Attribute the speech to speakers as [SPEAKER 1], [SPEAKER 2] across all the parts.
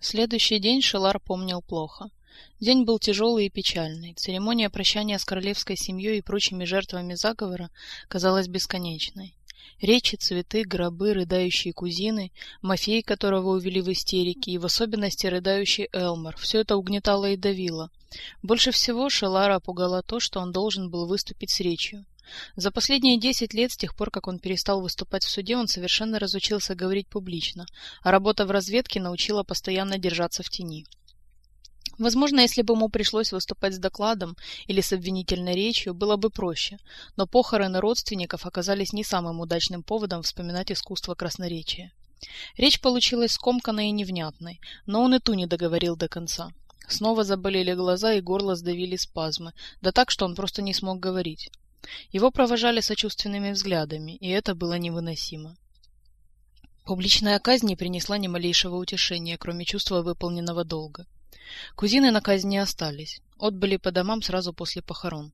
[SPEAKER 1] Следующий день Шелар помнил плохо. День был тяжелый и печальный. Церемония прощания с королевской семьей и прочими жертвами заговора казалась бесконечной. Речи, цветы, гробы, рыдающие кузины, Мафей, которого увели в истерике, и в особенности рыдающий Элмор. Все это угнетало и давило. Больше всего Шелара пугало то, что он должен был выступить с речью. За последние десять лет, с тех пор, как он перестал выступать в суде, он совершенно разучился говорить публично, а работа в разведке научила постоянно держаться в тени. Возможно, если бы ему пришлось выступать с докладом или с обвинительной речью, было бы проще, но похороны родственников оказались не самым удачным поводом вспоминать искусство красноречия. Речь получилась скомканной и невнятной, но он и ту не договорил до конца. Снова заболели глаза и горло сдавили спазмы, да так, что он просто не смог говорить. Его провожали сочувственными взглядами, и это было невыносимо. Публичная казнь не принесла ни малейшего утешения, кроме чувства выполненного долга. Кузины на казни остались, отбыли по домам сразу после похорон.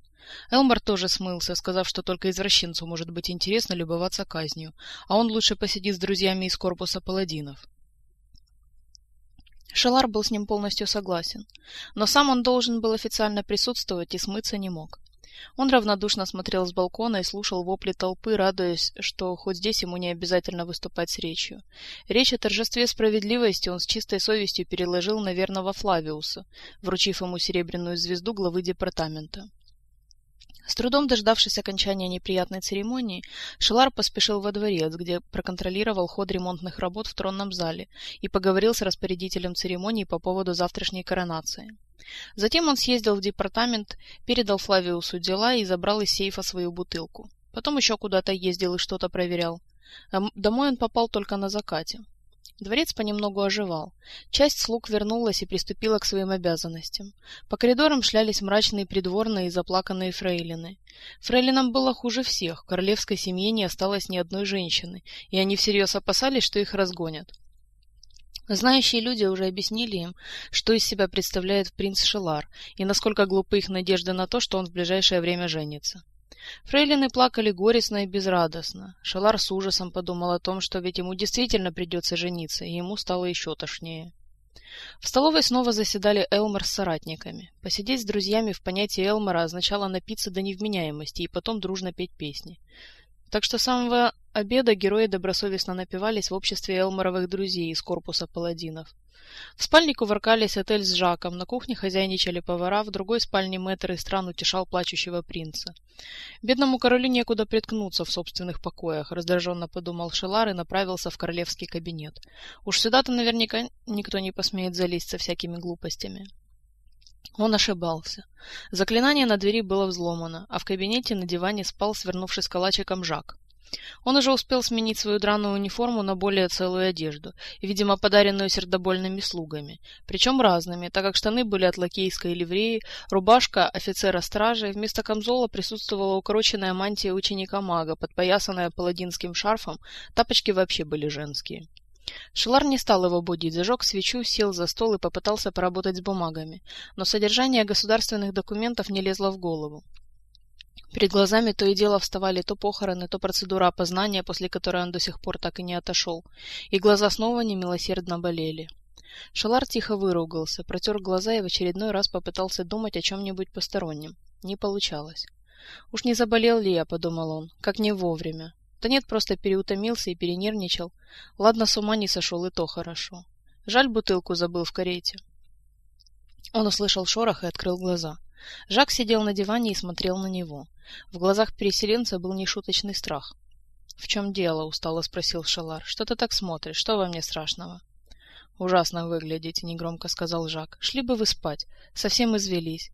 [SPEAKER 1] Элмар тоже смылся, сказав, что только извращенцу может быть интересно любоваться казнью, а он лучше посидит с друзьями из корпуса паладинов. Шалар был с ним полностью согласен, но сам он должен был официально присутствовать и смыться не мог. Он равнодушно смотрел с балкона и слушал вопли толпы, радуясь, что хоть здесь ему не обязательно выступать с речью. Речь о торжестве справедливости он с чистой совестью переложил на верного Флавиуса, вручив ему серебряную звезду главы департамента. С трудом дождавшись окончания неприятной церемонии, Шелар поспешил во дворец, где проконтролировал ход ремонтных работ в тронном зале и поговорил с распорядителем церемонии по поводу завтрашней коронации. Затем он съездил в департамент, передал Флавиусу дела и забрал из сейфа свою бутылку. Потом еще куда-то ездил и что-то проверял. Домой он попал только на закате. Дворец понемногу оживал. Часть слуг вернулась и приступила к своим обязанностям. По коридорам шлялись мрачные придворные и заплаканные фрейлины. Фрейлинам было хуже всех, королевской семье не осталось ни одной женщины, и они всерьез опасались, что их разгонят. Знающие люди уже объяснили им, что из себя представляет принц Шелар и насколько глупы их надежды на то, что он в ближайшее время женится. Фрейлины плакали горестно и безрадостно. Шалар с ужасом подумал о том, что ведь ему действительно придется жениться, и ему стало еще тошнее. В столовой снова заседали Элмар с соратниками. Посидеть с друзьями в понятии Элмара означало напиться до невменяемости и потом дружно петь песни. Так что с самого обеда герои добросовестно напивались в обществе Элморовых друзей из корпуса паладинов. В спальне кувыркались отель с Жаком, на кухне хозяйничали повара, в другой спальне мэтр из стран утешал плачущего принца. Бедному королю некуда приткнуться в собственных покоях, раздраженно подумал Шелар и направился в королевский кабинет. Уж сюда-то наверняка никто не посмеет залезть со всякими глупостями. Он ошибался. Заклинание на двери было взломано, а в кабинете на диване спал, свернувшись калачиком, Жак. Он уже успел сменить свою драную униформу на более целую одежду, видимо, подаренную сердобольными слугами, причем разными, так как штаны были от лакейской ливреи, рубашка офицера стражи, вместо камзола присутствовала укороченная мантия ученика-мага, подпоясанная паладинским шарфом, тапочки вообще были женские. Шелар не стал его будить, зажег свечу, сел за стол и попытался поработать с бумагами, но содержание государственных документов не лезло в голову. Перед глазами то и дело вставали то похороны, то процедура опознания, после которой он до сих пор так и не отошел, и глаза снова немилосердно болели. Шалар тихо выругался, протер глаза и в очередной раз попытался думать о чем-нибудь постороннем. Не получалось. «Уж не заболел ли я?» — подумал он. «Как не вовремя. Да нет, просто переутомился и перенервничал. Ладно, с ума не сошел, и то хорошо. Жаль, бутылку забыл в карете». Он услышал шорох и открыл глаза. Жак сидел на диване и смотрел на него. В глазах переселенца был нешуточный страх. — В чем дело? — устало спросил Шалар. — Что ты так смотришь? Что во мне страшного? — Ужасно выглядите, — негромко сказал Жак. — Шли бы вы спать. Совсем извелись.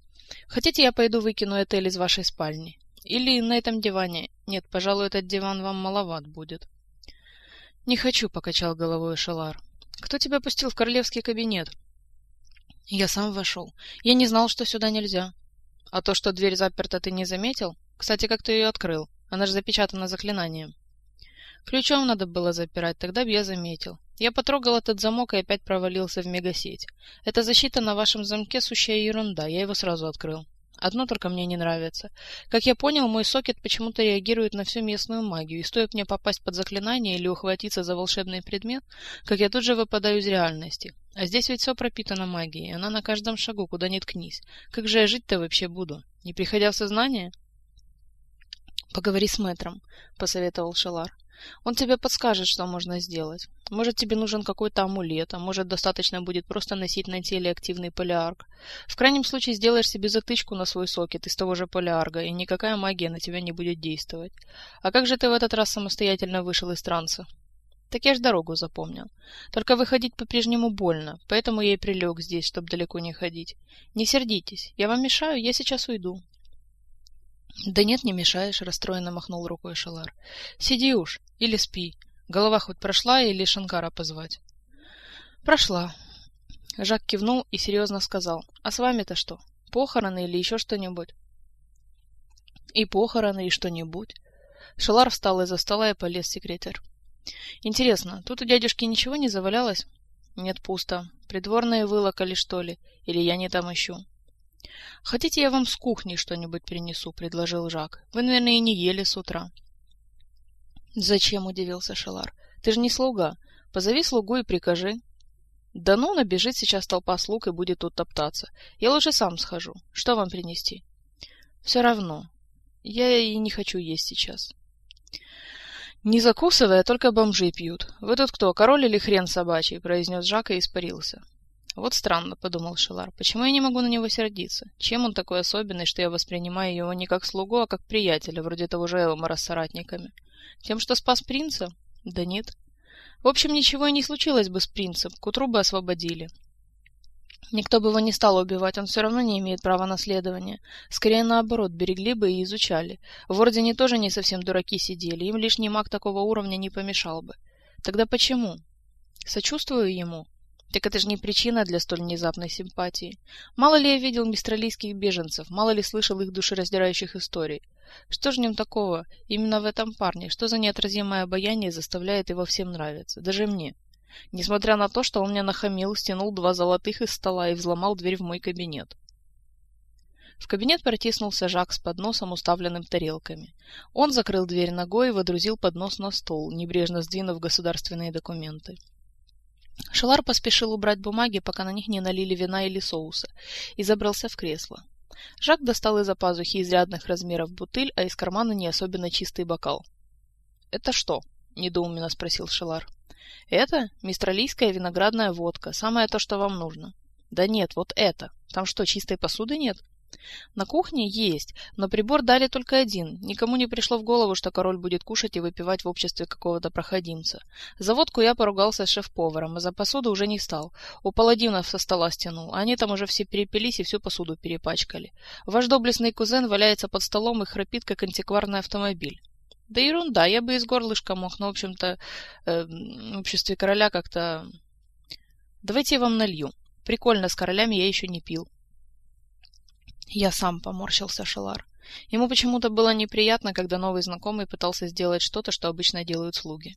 [SPEAKER 1] Хотите, я пойду выкину Этель из вашей спальни? Или на этом диване? Нет, пожалуй, этот диван вам маловат будет. — Не хочу, — покачал головой Шалар. — Кто тебя пустил в королевский кабинет? — Я сам вошел. Я не знал, что сюда нельзя. А то, что дверь заперта, ты не заметил? Кстати, как ты ее открыл? Она же запечатана заклинанием. Ключом надо было запирать, тогда бы я заметил. Я потрогал этот замок и опять провалился в мегасеть. Эта защита на вашем замке сущая ерунда, я его сразу открыл. Одно только мне не нравится. Как я понял, мой сокет почему-то реагирует на всю местную магию, и стоит мне попасть под заклинание или ухватиться за волшебный предмет, как я тут же выпадаю из реальности. А здесь ведь все пропитано магией, она на каждом шагу, куда ни ткнись. Как же я жить-то вообще буду? Не приходя в сознание? Поговори с мэтром, посоветовал Шалар. Он тебе подскажет, что можно сделать. Может, тебе нужен какой-то амулет, а может, достаточно будет просто носить на теле активный полиарг. В крайнем случае, сделаешь себе затычку на свой сокет из того же полиарга, и никакая магия на тебя не будет действовать. А как же ты в этот раз самостоятельно вышел из транса? Так я ж дорогу запомнил. Только выходить по-прежнему больно, поэтому я и прилег здесь, чтобы далеко не ходить. Не сердитесь, я вам мешаю, я сейчас уйду. Да нет, не мешаешь, расстроенно махнул рукой Шалар. Сиди уж, или спи. Голова хоть прошла, или Шанкара позвать? Прошла. Жак кивнул и серьезно сказал. А с вами-то что? Похороны или еще что-нибудь? И похороны, и что-нибудь. Шалар встал из-за стола и полез в секретарь. Интересно, тут у дядюшки ничего не завалялось? Нет, пусто. Придворные вылокали, что ли? Или я не там ищу? Хотите, я вам с кухни что-нибудь принесу, предложил Жак. Вы, наверное, и не ели с утра. Зачем, удивился Шелар. Ты же не слуга. Позови слугу и прикажи. Да ну, набежит сейчас толпа слуг и будет тут топтаться. Я лучше сам схожу. Что вам принести? Все равно. Я и не хочу есть сейчас. Не закусывая, только бомжи пьют. Вы тут кто, король или хрен собачий? произнес Жак и испарился. Вот странно, подумал Шелар. Почему я не могу на него сердиться? Чем он такой особенный, что я воспринимаю его не как слугу, а как приятеля, вроде того же Элмара с соратниками? Тем, что спас принца? Да нет. В общем, ничего и не случилось бы с принцем, к утру бы освободили. Никто бы его не стал убивать, он все равно не имеет права наследования. Скорее наоборот, берегли бы и изучали. В Ордене тоже не совсем дураки сидели, им лишний маг такого уровня не помешал бы. Тогда почему? Сочувствую ему. Так это же не причина для столь внезапной симпатии. Мало ли я видел мистралийских беженцев, мало ли слышал их душераздирающих историй. Что же в нем такого, именно в этом парне, что за неотразимое обаяние заставляет его всем нравиться, даже мне? Несмотря на то, что он мне нахамил, стянул два золотых из стола и взломал дверь в мой кабинет. В кабинет протиснулся Жак с подносом, уставленным тарелками. Он закрыл дверь ногой и водрузил поднос на стол, небрежно сдвинув государственные документы. Шалар поспешил убрать бумаги, пока на них не налили вина или соуса, и забрался в кресло. Жак достал из-за пазухи изрядных размеров бутыль, а из кармана не особенно чистый бокал. «Это что?» — недоуменно спросил Шелар. «Это мистралийская виноградная водка, самое то, что вам нужно». «Да нет, вот это. Там что, чистой посуды нет?» На кухне есть, но прибор дали только один. Никому не пришло в голову, что король будет кушать и выпивать в обществе какого-то проходимца. За водку я поругался с шеф-поваром, а за посуду уже не стал. У паладинов со стола стянул. Они там уже все перепились и всю посуду перепачкали. Ваш доблестный кузен валяется под столом и храпит, как антикварный автомобиль. Да ерунда, я бы из горлышка мог, но, в общем-то, э, в обществе короля как-то... Давайте я вам налью. Прикольно, с королями я еще не пил. Я сам поморщился Шелар. Ему почему-то было неприятно, когда новый знакомый пытался сделать что-то, что обычно делают слуги.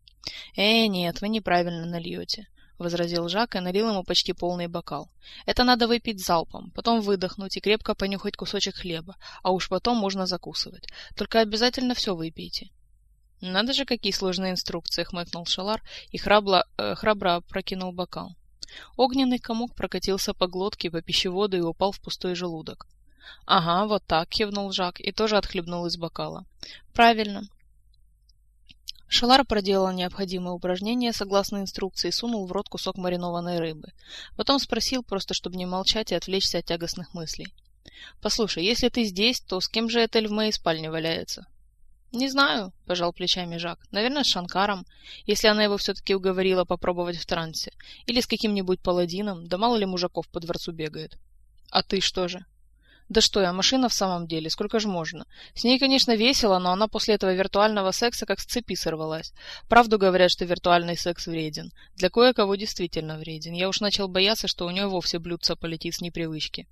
[SPEAKER 1] «Э, нет, вы неправильно нальете», — возразил Жак и налил ему почти полный бокал. «Это надо выпить залпом, потом выдохнуть и крепко понюхать кусочек хлеба, а уж потом можно закусывать. Только обязательно все выпейте». «Надо же, какие сложные инструкции!» — хмыкнул Шалар и храбро, э, храбро прокинул бокал. Огненный комок прокатился по глотке, по пищеводу и упал в пустой желудок. Ага, вот так, кивнул Жак и тоже отхлебнул из бокала. Правильно. Шалар проделал необходимые упражнения согласно инструкции и сунул в рот кусок маринованной рыбы. Потом спросил, просто чтобы не молчать и отвлечься от тягостных мыслей. «Послушай, если ты здесь, то с кем же Этель в моей спальне валяется?» «Не знаю», — пожал плечами Жак. «Наверное, с Шанкаром, если она его все-таки уговорила попробовать в трансе. Или с каким-нибудь паладином, да мало ли мужиков по дворцу бегает». «А ты что же?» Да что я, машина в самом деле, сколько же можно? С ней, конечно, весело, но она после этого виртуального секса как с цепи сорвалась. Правду говорят, что виртуальный секс вреден. Для кое-кого действительно вреден. Я уж начал бояться, что у нее вовсе блюдце полетит с непривычки.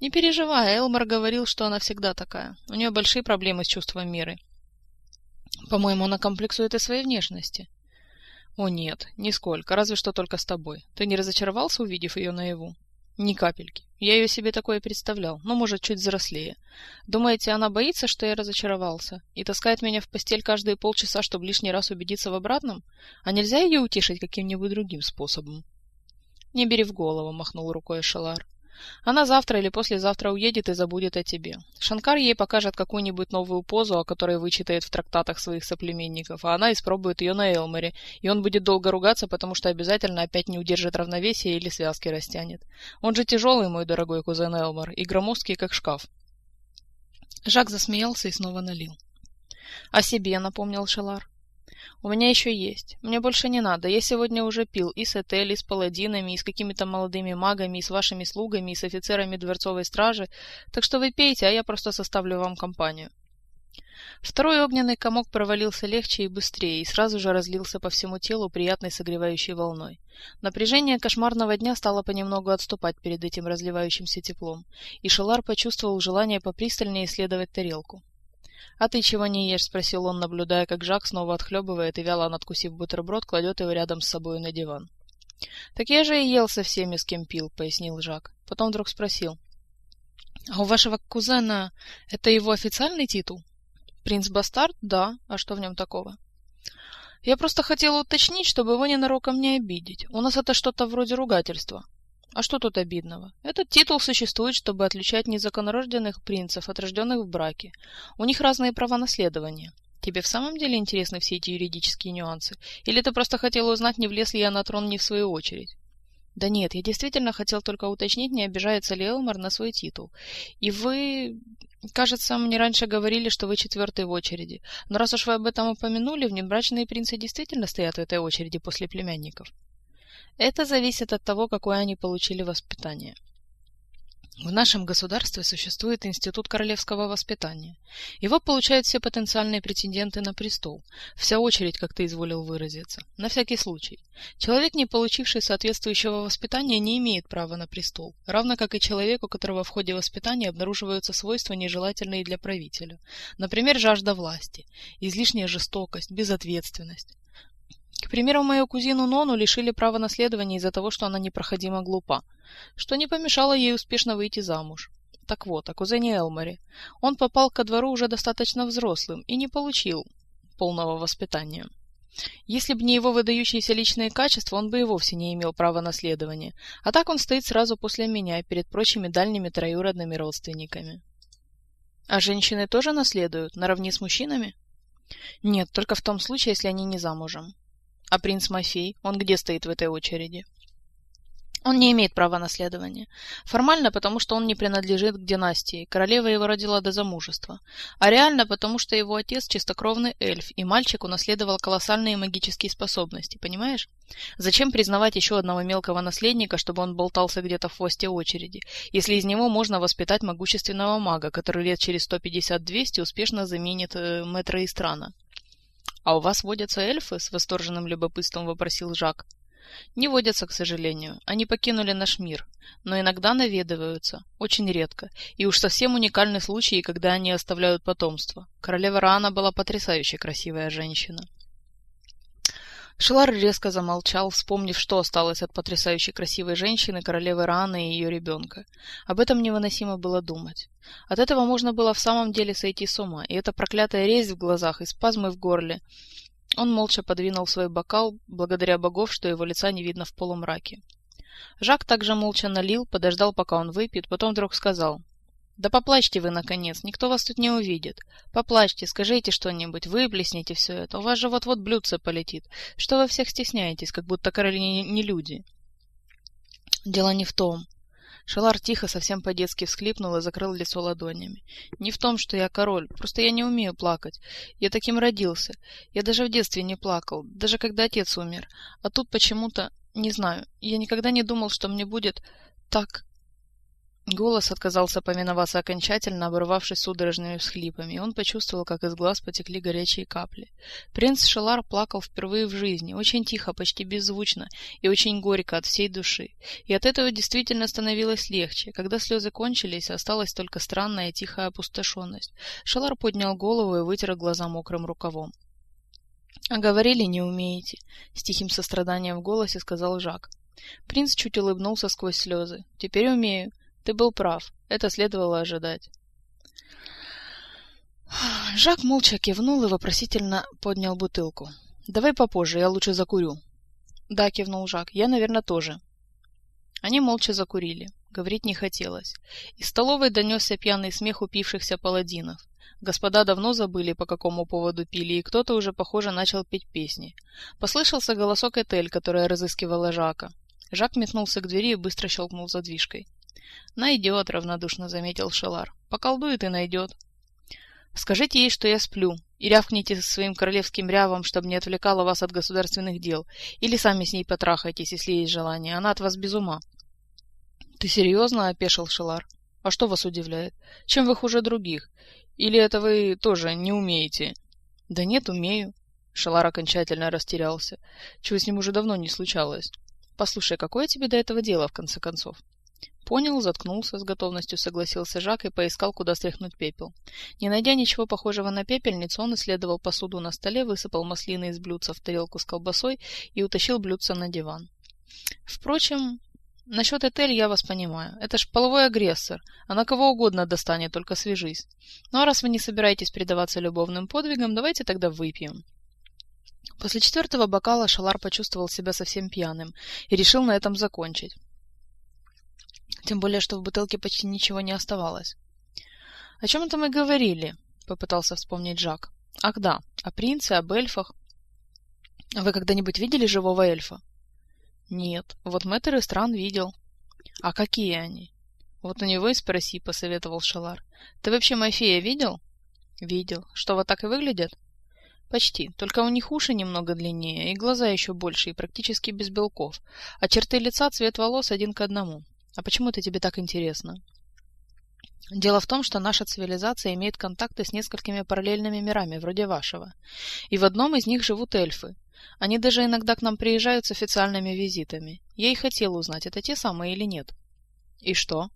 [SPEAKER 1] Не переживай, Элмар говорил, что она всегда такая. У нее большие проблемы с чувством меры. По-моему, она комплексует и своей внешности. О нет, нисколько, разве что только с тобой. Ты не разочаровался, увидев ее наяву? Ни капельки. Я ее себе такое представлял, но, может, чуть взрослее. Думаете, она боится, что я разочаровался? И таскает меня в постель каждые полчаса, чтобы лишний раз убедиться в обратном? А нельзя ее утешить каким-нибудь другим способом? Не бери в голову, махнул рукой Шалар. Она завтра или послезавтра уедет и забудет о тебе. Шанкар ей покажет какую-нибудь новую позу, о которой вычитает в трактатах своих соплеменников, а она испробует ее на Элморе, и он будет долго ругаться, потому что обязательно опять не удержит равновесие или связки растянет. Он же тяжелый, мой дорогой кузен Элмор, и громоздкий, как шкаф. Жак засмеялся и снова налил. — О себе, — напомнил Шелар. У меня еще есть. Мне больше не надо. Я сегодня уже пил и с Этель, и с паладинами, и с какими-то молодыми магами, и с вашими слугами, и с офицерами дворцовой стражи. Так что вы пейте, а я просто составлю вам компанию. Второй огненный комок провалился легче и быстрее, и сразу же разлился по всему телу приятной согревающей волной. Напряжение кошмарного дня стало понемногу отступать перед этим разливающимся теплом, и Шелар почувствовал желание попристальнее исследовать тарелку. «А ты чего не ешь?» — спросил он, наблюдая, как Жак снова отхлебывает и, вяло надкусив бутерброд, кладет его рядом с собой на диван. «Так я же и ел со всеми, с кем пил», — пояснил Жак. Потом вдруг спросил. «А у вашего кузена это его официальный титул?» «Принц-бастард? Да. А что в нем такого?» «Я просто хотела уточнить, чтобы его ненароком не обидеть. У нас это что-то вроде ругательства». А что тут обидного? Этот титул существует, чтобы отличать незаконорожденных принцев от рожденных в браке. У них разные права наследования. Тебе в самом деле интересны все эти юридические нюансы? Или ты просто хотела узнать, не влез ли я на трон не в свою очередь? Да нет, я действительно хотел только уточнить, не обижается ли Элмар на свой титул. И вы... Кажется, мне раньше говорили, что вы четвертый в очереди. Но раз уж вы об этом упомянули, внебрачные принцы действительно стоят в этой очереди после племянников. Это зависит от того, какое они получили воспитание. В нашем государстве существует Институт королевского воспитания. Его получают все потенциальные претенденты на престол. Вся очередь, как ты изволил выразиться. На всякий случай. Человек, не получивший соответствующего воспитания, не имеет права на престол. Равно как и человек, у которого в ходе воспитания обнаруживаются свойства, нежелательные для правителя. Например, жажда власти, излишняя жестокость, безответственность. К примеру, мою кузину Нону лишили права наследования из-за того, что она непроходимо глупа, что не помешало ей успешно выйти замуж. Так вот, о кузене Элморе. Он попал ко двору уже достаточно взрослым и не получил полного воспитания. Если бы не его выдающиеся личные качества, он бы и вовсе не имел права наследования. А так он стоит сразу после меня, перед прочими дальними троюродными родственниками. А женщины тоже наследуют, наравне с мужчинами? Нет, только в том случае, если они не замужем. А принц Мафей, он где стоит в этой очереди? Он не имеет права наследования. Формально, потому что он не принадлежит к династии, королева его родила до замужества. А реально, потому что его отец чистокровный эльф, и мальчик унаследовал колоссальные магические способности, понимаешь? Зачем признавать еще одного мелкого наследника, чтобы он болтался где-то в хвосте очереди, если из него можно воспитать могущественного мага, который лет через 150-200 успешно заменит э, мэтра Истрана? «А у вас водятся эльфы?» — с восторженным любопытством вопросил Жак. «Не водятся, к сожалению. Они покинули наш мир. Но иногда наведываются. Очень редко. И уж совсем уникальны случаи, когда они оставляют потомство. Королева Раана была потрясающе красивая женщина». Шелар резко замолчал, вспомнив, что осталось от потрясающей красивой женщины, королевы Раны и ее ребенка. Об этом невыносимо было думать. От этого можно было в самом деле сойти с ума, и эта проклятая резь в глазах и спазмы в горле. Он молча подвинул свой бокал, благодаря богов, что его лица не видно в полумраке. Жак также молча налил, подождал, пока он выпьет, потом вдруг сказал да поплачьте вы, наконец, никто вас тут не увидит. Поплачьте, скажите что-нибудь, выплесните все это. У вас же вот-вот блюдце полетит. Что вы всех стесняетесь, как будто короли не, люди? Дело не в том. Шалар тихо, совсем по-детски всхлипнул и закрыл лицо ладонями. «Не в том, что я король, просто я не умею плакать. Я таким родился. Я даже в детстве не плакал, даже когда отец умер. А тут почему-то, не знаю, я никогда не думал, что мне будет так Голос отказался поминоваться окончательно, оборвавшись судорожными всхлипами, и он почувствовал, как из глаз потекли горячие капли. Принц Шелар плакал впервые в жизни, очень тихо, почти беззвучно и очень горько от всей души. И от этого действительно становилось легче. Когда слезы кончились, осталась только странная тихая опустошенность. Шелар поднял голову и вытер глаза мокрым рукавом. — А говорили, не умеете, — с тихим состраданием в голосе сказал Жак. Принц чуть улыбнулся сквозь слезы. — Теперь умею. Ты был прав. Это следовало ожидать. Жак молча кивнул и вопросительно поднял бутылку. «Давай попозже, я лучше закурю». «Да», — кивнул Жак, — «я, наверное, тоже». Они молча закурили. Говорить не хотелось. Из столовой донесся пьяный смех упившихся паладинов. Господа давно забыли, по какому поводу пили, и кто-то уже, похоже, начал петь песни. Послышался голосок Этель, которая разыскивала Жака. Жак метнулся к двери и быстро щелкнул задвижкой. «Найдет», — равнодушно заметил Шелар. «Поколдует и найдет». «Скажите ей, что я сплю, и рявкните своим королевским рявом, чтобы не отвлекала вас от государственных дел, или сами с ней потрахайтесь, если есть желание, она от вас без ума». «Ты серьезно?» — опешил Шелар. «А что вас удивляет? Чем вы хуже других? Или это вы тоже не умеете?» «Да нет, умею». Шелар окончательно растерялся. Чего с ним уже давно не случалось. «Послушай, какое тебе до этого дело, в конце концов?» Понял, заткнулся, с готовностью согласился Жак и поискал, куда стряхнуть пепел. Не найдя ничего похожего на пепельницу, он исследовал посуду на столе, высыпал маслины из блюдца в тарелку с колбасой и утащил блюдце на диван. Впрочем, насчет Этель я вас понимаю. Это ж половой агрессор. Она кого угодно достанет, только свяжись. Ну а раз вы не собираетесь предаваться любовным подвигам, давайте тогда выпьем. После четвертого бокала Шалар почувствовал себя совсем пьяным и решил на этом закончить. Тем более, что в бутылке почти ничего не оставалось. «О чем это мы говорили?» — попытался вспомнить Жак. «Ах да, о принце, об эльфах. Вы когда-нибудь видели живого эльфа?» «Нет. Вот мэтр и стран видел». «А какие они?» «Вот у него и спроси», — посоветовал Шалар. «Ты вообще Мафея видел?» «Видел. Что, вот так и выглядят?» «Почти. Только у них уши немного длиннее, и глаза еще больше, и практически без белков. А черты лица, цвет волос один к одному. А почему это тебе так интересно? Дело в том, что наша цивилизация имеет контакты с несколькими параллельными мирами, вроде вашего. И в одном из них живут эльфы. Они даже иногда к нам приезжают с официальными визитами. Я и хотела узнать, это те самые или нет. И что?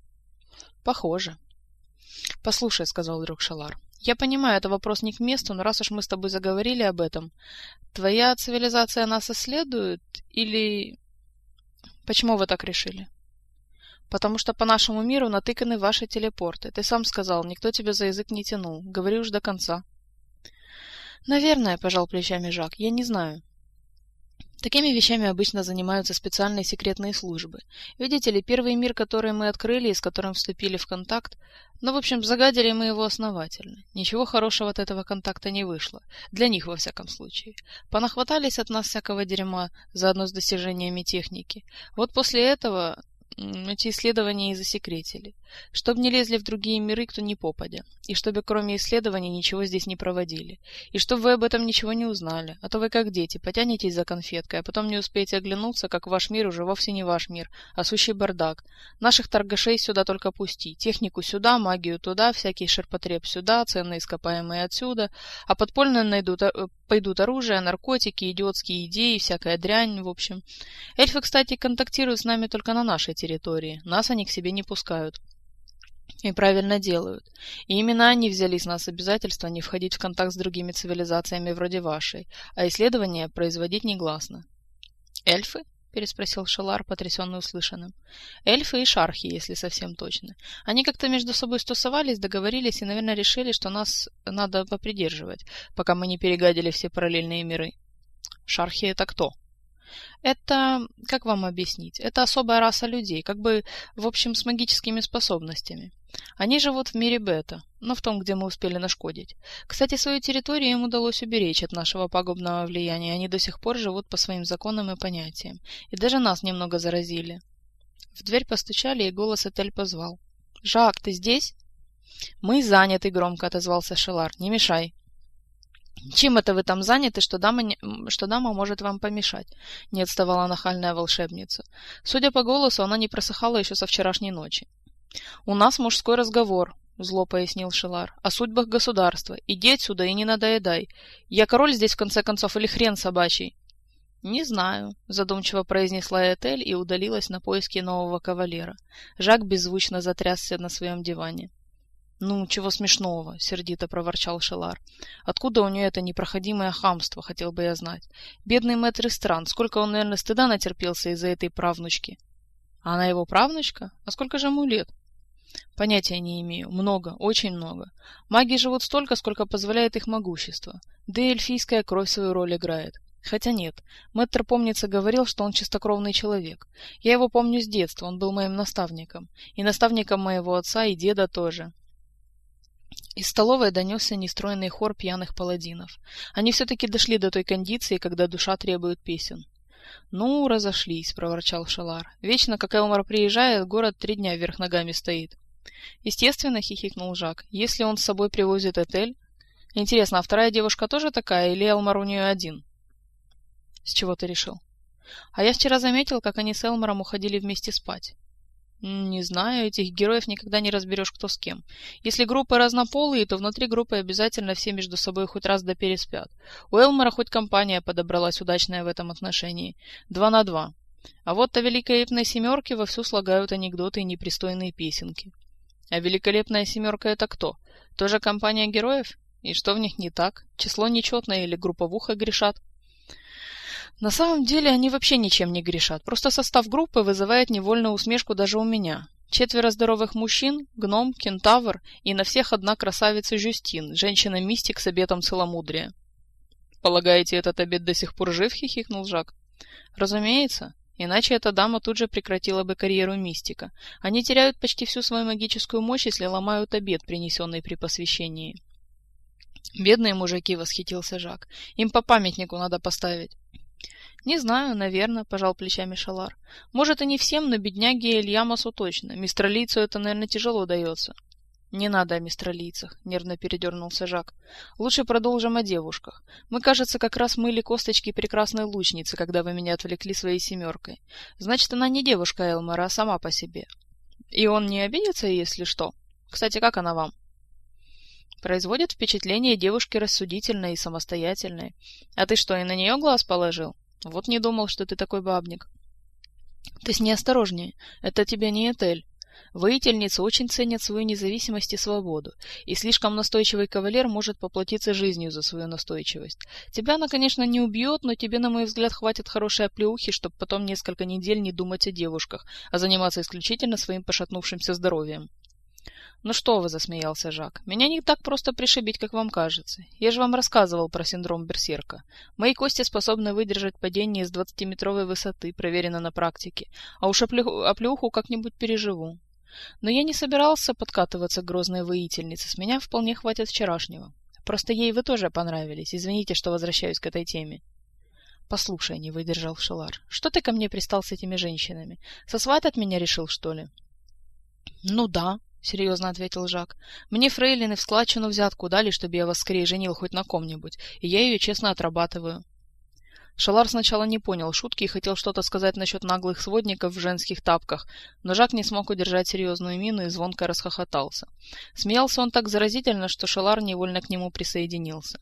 [SPEAKER 1] Похоже. Послушай, сказал друг Шалар. Я понимаю, это вопрос не к месту, но раз уж мы с тобой заговорили об этом, твоя цивилизация нас исследует или... Почему вы так решили? Потому что по нашему миру натыканы ваши телепорты. Ты сам сказал, никто тебя за язык не тянул. Говори уж до конца. Наверное, пожал плечами Жак, я не знаю. Такими вещами обычно занимаются специальные секретные службы. Видите ли, первый мир, который мы открыли и с которым вступили в контакт, ну, в общем, загадили мы его основательно. Ничего хорошего от этого контакта не вышло. Для них, во всяком случае. Понахватались от нас всякого дерьма, заодно с достижениями техники. Вот после этого эти исследования и засекретили. Чтоб не лезли в другие миры, кто не попадя. И чтобы кроме исследований ничего здесь не проводили. И чтобы вы об этом ничего не узнали. А то вы как дети, потянетесь за конфеткой, а потом не успеете оглянуться, как ваш мир уже вовсе не ваш мир, а сущий бардак. Наших торгашей сюда только пусти. Технику сюда, магию туда, всякий ширпотреб сюда, ценные ископаемые отсюда. А подпольно найдут, э, пойдут оружие, наркотики, идиотские идеи, всякая дрянь, в общем. Эльфы, кстати, контактируют с нами только на нашей территории. Нас они к себе не пускают. И правильно делают. И именно они взяли с нас обязательство не входить в контакт с другими цивилизациями вроде вашей, а исследования производить негласно. «Эльфы?» — переспросил Шалар, потрясенный услышанным. «Эльфы и шархи, если совсем точно. Они как-то между собой стусовались, договорились и, наверное, решили, что нас надо попридерживать, пока мы не перегадили все параллельные миры». «Шархи — это кто?» Это, как вам объяснить, это особая раса людей, как бы, в общем, с магическими способностями. Они живут в мире бета, но в том, где мы успели нашкодить. Кстати, свою территорию им удалось уберечь от нашего пагубного влияния, они до сих пор живут по своим законам и понятиям. И даже нас немного заразили. В дверь постучали, и голос Этель позвал. «Жак, ты здесь?» «Мы заняты», — громко отозвался Шелар. «Не мешай». «Чем это вы там заняты, что дама, не... что дама может вам помешать?» — не отставала нахальная волшебница. Судя по голосу, она не просыхала еще со вчерашней ночи. «У нас мужской разговор», — зло пояснил Шелар, — «о судьбах государства. Иди отсюда и не надоедай. Я король здесь, в конце концов, или хрен собачий?» «Не знаю», — задумчиво произнесла Этель и удалилась на поиски нового кавалера. Жак беззвучно затрясся на своем диване. «Ну, чего смешного?» — сердито проворчал Шелар. «Откуда у нее это непроходимое хамство, хотел бы я знать? Бедный мэтр из стран, сколько он, наверное, стыда натерпелся из-за этой правнучки». «А она его правнучка? А сколько же ему лет?» «Понятия не имею. Много, очень много. Маги живут столько, сколько позволяет их могущество. Да и эльфийская кровь свою роль играет. Хотя нет, Мэттер, помнится, говорил, что он чистокровный человек. Я его помню с детства, он был моим наставником. И наставником моего отца и деда тоже. Из столовой донесся нестроенный хор пьяных паладинов. Они все-таки дошли до той кондиции, когда душа требует песен. «Ну, разошлись», — проворчал Шалар. «Вечно, как Элмар приезжает, город три дня вверх ногами стоит». «Естественно», — хихикнул Жак, — «если он с собой привозит Этель...» «Интересно, а вторая девушка тоже такая, или Элмар у нее один?» «С чего ты решил?» «А я вчера заметил, как они с Элмаром уходили вместе спать. Не знаю, этих героев никогда не разберешь, кто с кем. Если группы разнополые, то внутри группы обязательно все между собой хоть раз да переспят. У Элмора хоть компания подобралась удачная в этом отношении. Два на два. А вот о великолепной семерке вовсю слагают анекдоты и непристойные песенки. А великолепная семерка это кто? Тоже компания героев? И что в них не так? Число нечетное или групповуха грешат? На самом деле они вообще ничем не грешат, просто состав группы вызывает невольную усмешку даже у меня. Четверо здоровых мужчин, гном, кентавр и на всех одна красавица Жюстин, женщина-мистик с обетом целомудрия. «Полагаете, этот обет до сих пор жив?» — хихикнул Жак. «Разумеется. Иначе эта дама тут же прекратила бы карьеру мистика. Они теряют почти всю свою магическую мощь, если ломают обет, принесенный при посвящении». «Бедные мужики!» — восхитился Жак. «Им по памятнику надо поставить». «Не знаю, наверное», — пожал плечами Шалар. «Может, и не всем, но бедняге Ильямасу точно. Мистралийцу это, наверное, тяжело дается». «Не надо о мистралийцах», — нервно передернулся Жак. «Лучше продолжим о девушках. Мы, кажется, как раз мыли косточки прекрасной лучницы, когда вы меня отвлекли своей семеркой. Значит, она не девушка Элмара, а сама по себе. И он не обидится, если что? Кстати, как она вам?» Производит впечатление девушки рассудительной и самостоятельной. А ты что, и на нее глаз положил? Вот не думал, что ты такой бабник. Ты с ней осторожнее. Это тебе не Этель. Воительницы очень ценят свою независимость и свободу, и слишком настойчивый кавалер может поплатиться жизнью за свою настойчивость. Тебя она, конечно, не убьет, но тебе, на мой взгляд, хватит хорошей оплеухи, чтобы потом несколько недель не думать о девушках, а заниматься исключительно своим пошатнувшимся здоровьем. «Ну что вы», — засмеялся Жак, — «меня не так просто пришибить, как вам кажется. Я же вам рассказывал про синдром Берсерка. Мои кости способны выдержать падение с двадцатиметровой высоты, проверено на практике, а уж оплю... оплюху как-нибудь переживу. Но я не собирался подкатываться к грозной воительнице, с меня вполне хватит вчерашнего. Просто ей вы тоже понравились, извините, что возвращаюсь к этой теме». «Послушай», — не выдержал Шелар, — «что ты ко мне пристал с этими женщинами? Сосватать меня решил, что ли?» «Ну да», — серьезно ответил Жак. «Мне фрейлины в складчину взятку дали, чтобы я вас скорее женил хоть на ком-нибудь, и я ее честно отрабатываю». Шалар сначала не понял шутки и хотел что-то сказать насчет наглых сводников в женских тапках, но Жак не смог удержать серьезную мину и звонко расхохотался. Смеялся он так заразительно, что Шалар невольно к нему присоединился.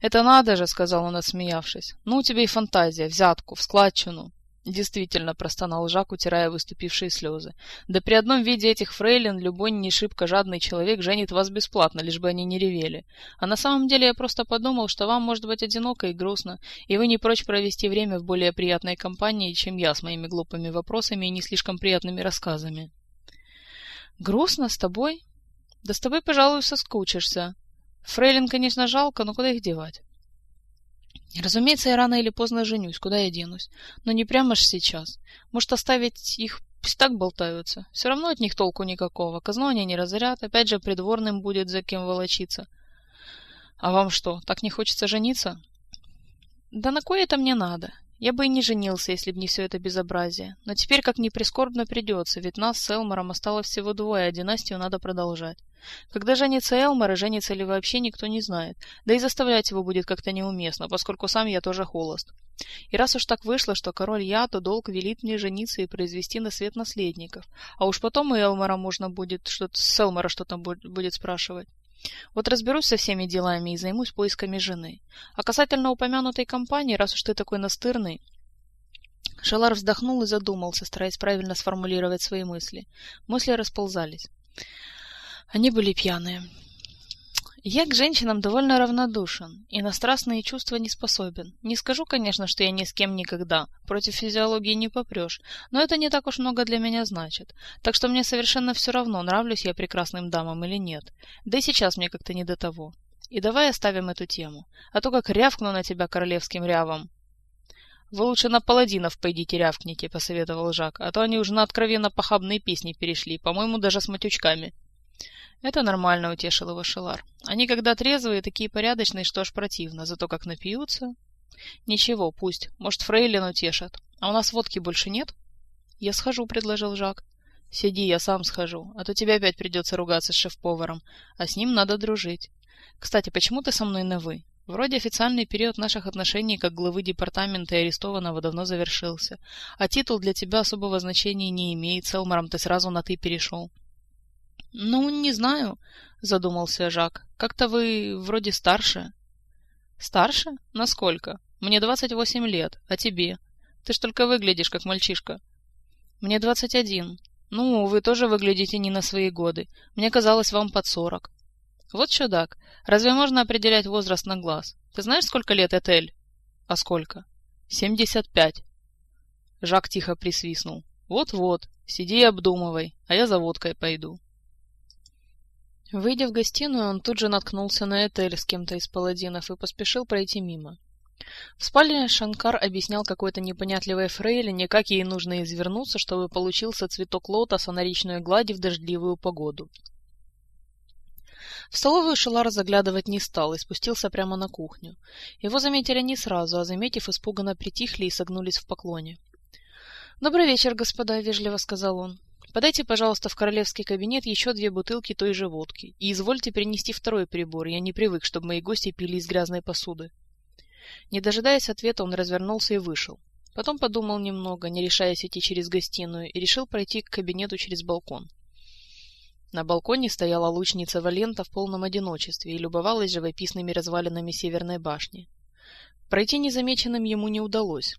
[SPEAKER 1] «Это надо же», — сказал он, отсмеявшись. «Ну, у тебя и фантазия, взятку, в складчину». Действительно, простонал Жак, утирая выступившие слезы. Да при одном виде этих фрейлин любой не шибко жадный человек женит вас бесплатно, лишь бы они не ревели. А на самом деле я просто подумал, что вам может быть одиноко и грустно, и вы не прочь провести время в более приятной компании, чем я с моими глупыми вопросами и не слишком приятными рассказами. Грустно с тобой? Да с тобой, пожалуй, соскучишься. Фрейлин, конечно, жалко, но куда их девать? Разумеется, я рано или поздно женюсь, куда я денусь. Но не прямо ж сейчас. Может, оставить их пусть так болтаются. Все равно от них толку никакого. Казну они не разорят, опять же придворным будет за кем волочиться. А вам что, так не хочется жениться? Да на кое это мне надо? Я бы и не женился, если б не все это безобразие. Но теперь, как ни прискорбно, придется, ведь нас с Элмором осталось всего двое, а династию надо продолжать. Когда женится Элмор, и женится ли вообще, никто не знает. Да и заставлять его будет как-то неуместно, поскольку сам я тоже холост. И раз уж так вышло, что король я, то долг велит мне жениться и произвести на свет наследников. А уж потом и Элмора можно будет что-то с Элмора что-то будет спрашивать. Вот разберусь со всеми делами и займусь поисками жены. А касательно упомянутой компании, раз уж ты такой настырный... Шалар вздохнул и задумался, стараясь правильно сформулировать свои мысли. Мысли расползались. Они были пьяные. Я к женщинам довольно равнодушен и на страстные чувства не способен. Не скажу, конечно, что я ни с кем никогда, против физиологии не попрешь, но это не так уж много для меня значит. Так что мне совершенно все равно, нравлюсь я прекрасным дамам или нет. Да и сейчас мне как-то не до того. И давай оставим эту тему, а то как рявкну на тебя королевским рявом. Вы лучше на паладинов пойдите рявкните, посоветовал Жак, а то они уже на откровенно похабные песни перешли, по-моему, даже с матючками. Это нормально, утешил его Шелар. Они когда трезвые, такие порядочные, что аж противно, зато как напьются. Ничего, пусть. Может, фрейлин утешат. А у нас водки больше нет? Я схожу, предложил Жак. Сиди, я сам схожу, а то тебе опять придется ругаться с шеф-поваром, а с ним надо дружить. Кстати, почему ты со мной на «вы»? Вроде официальный период наших отношений как главы департамента и арестованного давно завершился, а титул для тебя особого значения не имеет, с Элмором ты сразу на «ты» перешел. — Ну, не знаю, — задумался Жак. — Как-то вы вроде старше. — Старше? Насколько? Мне двадцать восемь лет, а тебе? Ты ж только выглядишь, как мальчишка. — Мне двадцать один. Ну, вы тоже выглядите не на свои годы. Мне казалось, вам под сорок. Вот чудак. Разве можно определять возраст на глаз? Ты знаешь, сколько лет Этель? А сколько? Семьдесят пять. Жак тихо присвистнул. Вот-вот, сиди и обдумывай, а я за водкой пойду. Выйдя в гостиную, он тут же наткнулся на Этель с кем-то из паладинов и поспешил пройти мимо. В спальне Шанкар объяснял какой-то непонятливой фрейлине, как ей нужно извернуться, чтобы получился цветок лотоса на речной глади в дождливую погоду. В столовую Шелар заглядывать не стал и спустился прямо на кухню. Его заметили не сразу, а заметив, испуганно притихли и согнулись в поклоне. «Добрый вечер, господа», — вежливо сказал он. «Подайте, пожалуйста, в королевский кабинет еще две бутылки той же водки, и извольте принести второй прибор, я не привык, чтобы мои гости пили из грязной посуды». Не дожидаясь ответа, он развернулся и вышел. Потом подумал немного, не решаясь идти через гостиную, и решил пройти к кабинету через балкон. На балконе стояла лучница Валента в полном одиночестве и любовалась живописными развалинами северной башни. Пройти незамеченным ему не удалось.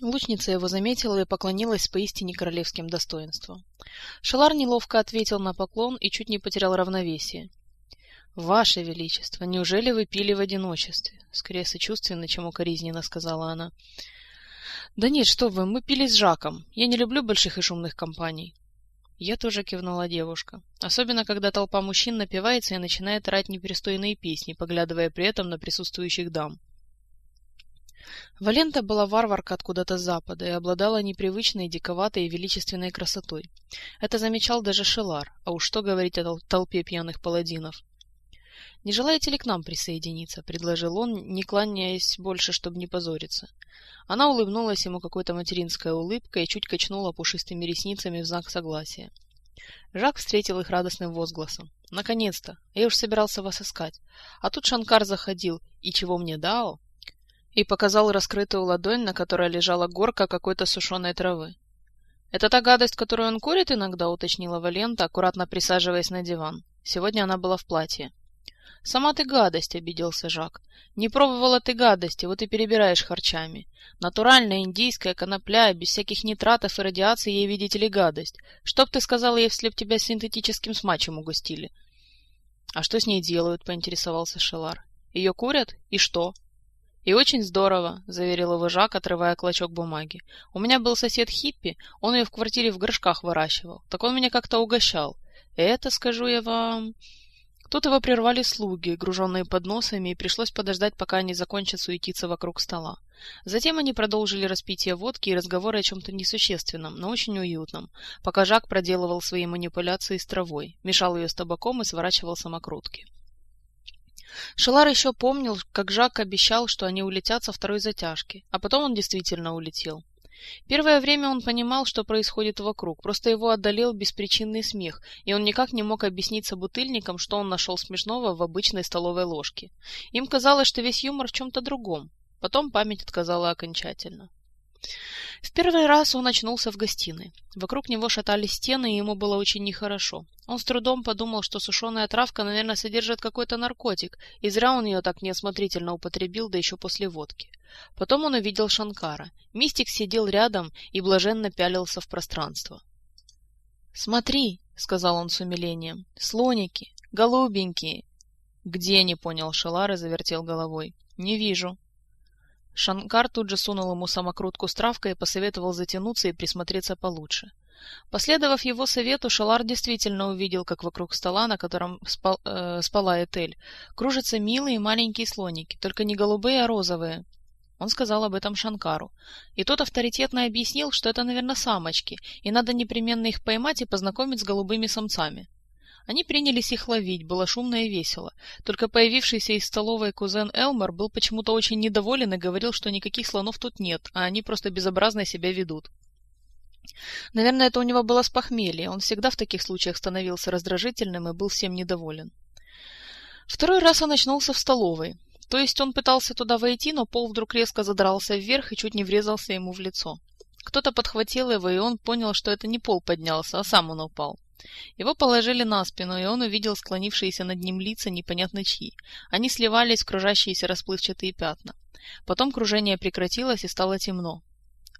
[SPEAKER 1] Лучница его заметила и поклонилась с поистине королевским достоинством. Шалар неловко ответил на поклон и чуть не потерял равновесие. «Ваше Величество, неужели вы пили в одиночестве?» Скорее сочувственно, чем укоризненно сказала она. «Да нет, что вы, мы пили с Жаком. Я не люблю больших и шумных компаний». Я тоже кивнула девушка. Особенно, когда толпа мужчин напивается и начинает орать непристойные песни, поглядывая при этом на присутствующих дам. Валента была варварка откуда-то с запада и обладала непривычной, диковатой и величественной красотой. Это замечал даже Шелар, а уж что говорить о толпе пьяных паладинов. «Не желаете ли к нам присоединиться?» — предложил он, не кланяясь больше, чтобы не позориться. Она улыбнулась ему какой-то материнской улыбкой и чуть качнула пушистыми ресницами в знак согласия. Жак встретил их радостным возгласом. «Наконец-то! Я уж собирался вас искать. А тут Шанкар заходил. И чего мне дал?» И показал раскрытую ладонь, на которой лежала горка какой-то сушеной травы. «Это та гадость, которую он курит иногда?» — уточнила Валента, аккуратно присаживаясь на диван. Сегодня она была в платье. «Сама ты гадость», — обиделся Жак. «Не пробовала ты гадости, вот и перебираешь харчами. Натуральная индийская конопля, без всяких нитратов и радиации ей, видите ли, гадость. Что б ты сказала, если б тебя синтетическим смачем угостили?» «А что с ней делают?» — поинтересовался Шелар. «Ее курят? И что?» «И очень здорово», — заверил его Жак, отрывая клочок бумаги. «У меня был сосед Хиппи, он ее в квартире в горшках выращивал. Так он меня как-то угощал. Это, скажу я вам...» Тут его прервали слуги, груженные подносами, и пришлось подождать, пока они закончат суетиться вокруг стола. Затем они продолжили распитие водки и разговоры о чем-то несущественном, но очень уютном, пока Жак проделывал свои манипуляции с травой, мешал ее с табаком и сворачивал самокрутки. Шелар еще помнил, как Жак обещал, что они улетят со второй затяжки, а потом он действительно улетел. Первое время он понимал, что происходит вокруг, просто его одолел беспричинный смех, и он никак не мог объяснить собутыльникам, что он нашел смешного в обычной столовой ложке. Им казалось, что весь юмор в чем-то другом. Потом память отказала окончательно. В первый раз он очнулся в гостиной. Вокруг него шатались стены, и ему было очень нехорошо. Он с трудом подумал, что сушеная травка, наверное, содержит какой-то наркотик, и зря он ее так неосмотрительно употребил, да еще после водки. Потом он увидел Шанкара. Мистик сидел рядом и блаженно пялился в пространство. «Смотри», — сказал он с умилением, — «слоники, голубенькие». «Где?» — не понял Шелар и завертел головой. «Не вижу». Шанкар тут же сунул ему самокрутку с травкой и посоветовал затянуться и присмотреться получше. Последовав его совету, Шалар действительно увидел, как вокруг стола, на котором спал, э, спала Этель, кружатся милые маленькие слоники, только не голубые, а розовые. Он сказал об этом Шанкару. И тот авторитетно объяснил, что это, наверное, самочки, и надо непременно их поймать и познакомить с голубыми самцами. Они принялись их ловить, было шумно и весело. Только появившийся из столовой кузен Элмар был почему-то очень недоволен и говорил, что никаких слонов тут нет, а они просто безобразно себя ведут. Наверное, это у него было с похмелья. Он всегда в таких случаях становился раздражительным и был всем недоволен. Второй раз он очнулся в столовой. То есть он пытался туда войти, но пол вдруг резко задрался вверх и чуть не врезался ему в лицо. Кто-то подхватил его, и он понял, что это не пол поднялся, а сам он упал. Его положили на спину, и он увидел склонившиеся над ним лица непонятно чьи. Они сливались в кружащиеся расплывчатые пятна. Потом кружение прекратилось, и стало темно.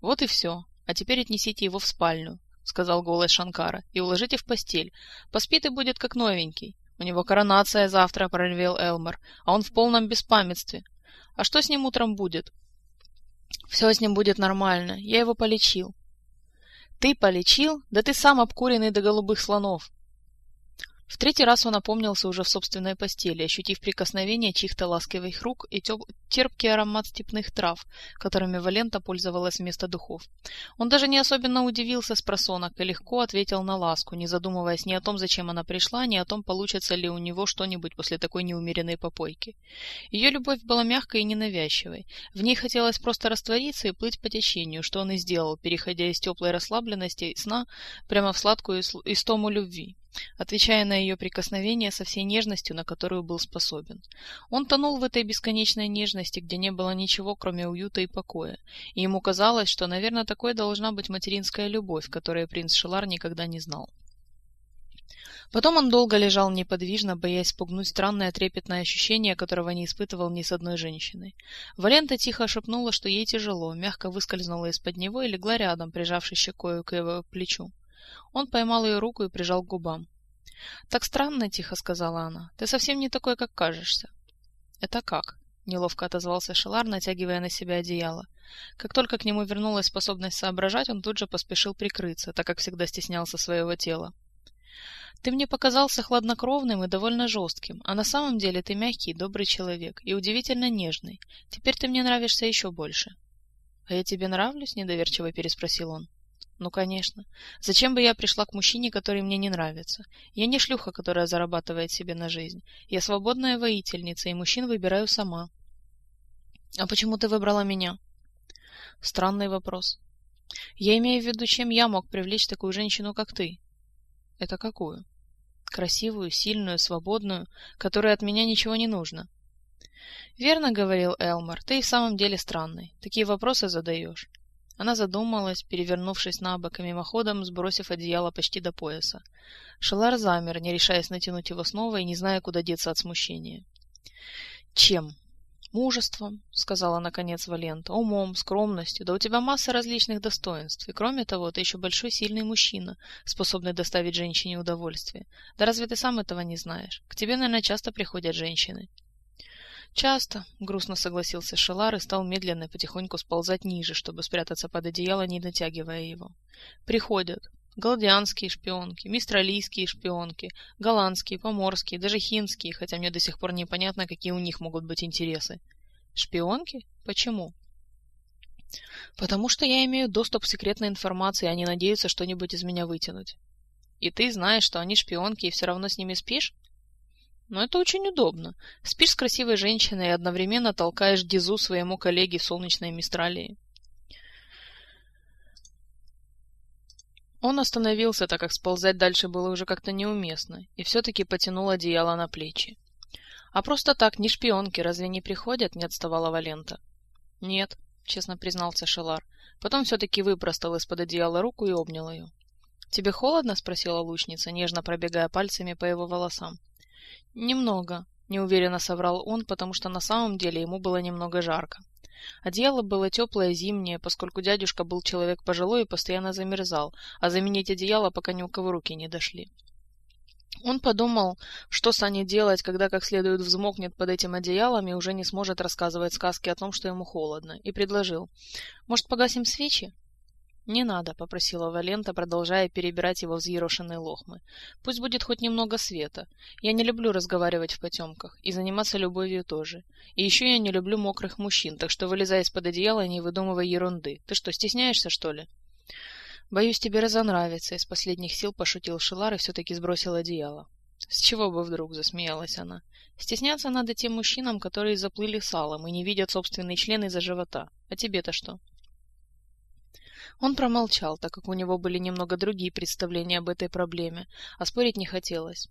[SPEAKER 1] «Вот и все. А теперь отнесите его в спальню», — сказал голос Шанкара, — «и уложите в постель. Поспит и будет как новенький. У него коронация завтра», — проревел Элмар, — «а он в полном беспамятстве. А что с ним утром будет?» «Все с ним будет нормально. Я его полечил. Ты полечил? Да ты сам обкуренный до голубых слонов. В третий раз он опомнился уже в собственной постели, ощутив прикосновение чьих-то ласковых рук и теп... терпкий аромат степных трав, которыми Валента пользовалась вместо духов. Он даже не особенно удивился с просонок и легко ответил на ласку, не задумываясь ни о том, зачем она пришла, ни о том, получится ли у него что-нибудь после такой неумеренной попойки. Ее любовь была мягкой и ненавязчивой. В ней хотелось просто раствориться и плыть по течению, что он и сделал, переходя из теплой расслабленности сна прямо в сладкую истому любви отвечая на ее прикосновение со всей нежностью, на которую был способен. Он тонул в этой бесконечной нежности, где не было ничего, кроме уюта и покоя, и ему казалось, что, наверное, такой должна быть материнская любовь, которую принц Шелар никогда не знал. Потом он долго лежал неподвижно, боясь спугнуть странное трепетное ощущение, которого не испытывал ни с одной женщиной. Валента тихо шепнула, что ей тяжело, мягко выскользнула из-под него и легла рядом, прижавшись щекою к его плечу. Он поймал ее руку и прижал к губам. «Так странно», — тихо сказала она. «Ты совсем не такой, как кажешься». «Это как?» — неловко отозвался Шелар, натягивая на себя одеяло. Как только к нему вернулась способность соображать, он тут же поспешил прикрыться, так как всегда стеснялся своего тела. «Ты мне показался хладнокровным и довольно жестким, а на самом деле ты мягкий, добрый человек и удивительно нежный. Теперь ты мне нравишься еще больше». «А я тебе нравлюсь?» — недоверчиво переспросил он. Ну, конечно. Зачем бы я пришла к мужчине, который мне не нравится? Я не шлюха, которая зарабатывает себе на жизнь. Я свободная воительница, и мужчин выбираю сама. А почему ты выбрала меня? Странный вопрос. Я имею в виду, чем я мог привлечь такую женщину, как ты? Это какую? Красивую, сильную, свободную, которой от меня ничего не нужно. Верно говорил Элмар, ты и в самом деле странный. Такие вопросы задаешь. Она задумалась, перевернувшись на бок и мимоходом, сбросив одеяло почти до пояса. Шелар замер, не решаясь натянуть его снова и не зная, куда деться от смущения. «Чем?» «Мужеством», — сказала наконец Валента, — «умом, скромностью, да у тебя масса различных достоинств, и кроме того, ты еще большой сильный мужчина, способный доставить женщине удовольствие. Да разве ты сам этого не знаешь? К тебе, наверное, часто приходят женщины». «Часто», — грустно согласился Шелар и стал медленно потихоньку сползать ниже, чтобы спрятаться под одеяло, не натягивая его. «Приходят. Галдианские шпионки, мистралийские шпионки, голландские, поморские, даже хинские, хотя мне до сих пор непонятно, какие у них могут быть интересы. Шпионки? Почему? Потому что я имею доступ к секретной информации, и они надеются что-нибудь из меня вытянуть. И ты знаешь, что они шпионки, и все равно с ними спишь? Но это очень удобно. Спишь с красивой женщиной и одновременно толкаешь Дизу своему коллеге в солнечной Мистралии. Он остановился, так как сползать дальше было уже как-то неуместно, и все-таки потянул одеяло на плечи. «А просто так, не шпионки, разве не приходят?» — не отставала Валента. «Нет», — честно признался Шелар. Потом все-таки выпростал из-под одеяла руку и обнял ее. «Тебе холодно?» — спросила лучница, нежно пробегая пальцами по его волосам. «Немного», — неуверенно соврал он, потому что на самом деле ему было немного жарко. Одеяло было теплое, зимнее, поскольку дядюшка был человек пожилой и постоянно замерзал, а заменить одеяло пока ни у кого руки не дошли. Он подумал, что станет делать, когда как следует взмокнет под этим одеялом и уже не сможет рассказывать сказки о том, что ему холодно, и предложил. «Может, погасим свечи?» «Не надо», — попросила Валента, продолжая перебирать его взъерошенные лохмы. «Пусть будет хоть немного света. Я не люблю разговаривать в потемках, и заниматься любовью тоже. И еще я не люблю мокрых мужчин, так что вылезай из-под одеяла и не выдумывай ерунды. Ты что, стесняешься, что ли?» «Боюсь, тебе разонравится», — из последних сил пошутил Шилар и все-таки сбросил одеяло. «С чего бы вдруг?» — засмеялась она. «Стесняться надо тем мужчинам, которые заплыли салом и не видят собственные члены из-за живота. А тебе-то что?» Он промолчал, так как у него были немного другие представления об этой проблеме, а спорить не хотелось.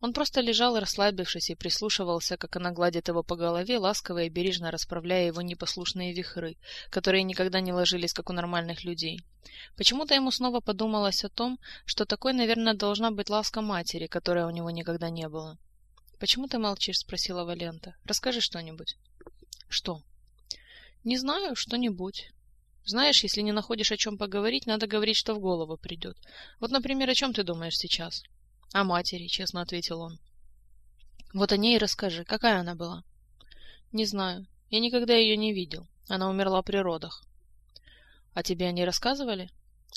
[SPEAKER 1] Он просто лежал, расслабившись, и прислушивался, как она гладит его по голове, ласково и бережно расправляя его непослушные вихры, которые никогда не ложились, как у нормальных людей. Почему-то ему снова подумалось о том, что такой, наверное, должна быть ласка матери, которой у него никогда не было. «Почему ты молчишь?» — спросила Валента. «Расскажи что-нибудь». «Что?» «Не знаю, что-нибудь». Знаешь, если не находишь о чем поговорить, надо говорить, что в голову придет. Вот, например, о чем ты думаешь сейчас? О матери, честно ответил он. Вот о ней расскажи. Какая она была? Не знаю. Я никогда ее не видел. Она умерла при родах. А тебе они рассказывали?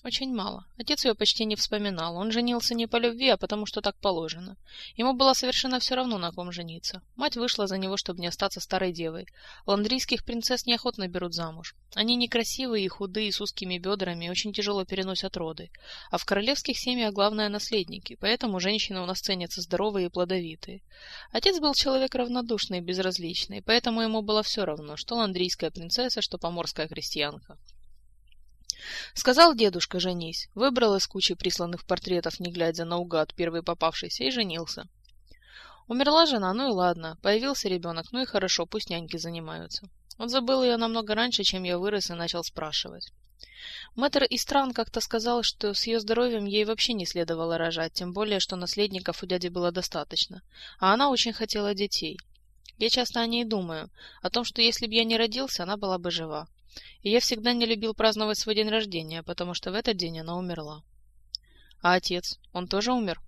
[SPEAKER 1] Очень мало. Отец ее почти не вспоминал. Он женился не по любви, а потому что так положено. Ему было совершенно все равно, на ком жениться. Мать вышла за него, чтобы не остаться старой девой. Ландрийских принцесс неохотно берут замуж. Они некрасивые и худые, с узкими бедрами, и очень тяжело переносят роды. А в королевских семьях главное наследники, поэтому женщины у нас ценятся здоровые и плодовитые. Отец был человек равнодушный и безразличный, поэтому ему было все равно, что ландрийская принцесса, что поморская крестьянка. Сказал дедушка «женись», выбрал из кучи присланных портретов, не глядя наугад, первый попавшийся, и женился. Умерла жена, ну и ладно. Появился ребенок, ну и хорошо, пусть няньки занимаются. Он забыл ее намного раньше, чем я вырос и начал спрашивать. Мэтр Истран как-то сказал, что с ее здоровьем ей вообще не следовало рожать, тем более, что наследников у дяди было достаточно. А она очень хотела детей. Я часто о ней думаю, о том, что если бы я не родился, она была бы жива. И я всегда не любил праздновать свой день рождения, потому что в этот день она умерла. А отец, он тоже умер?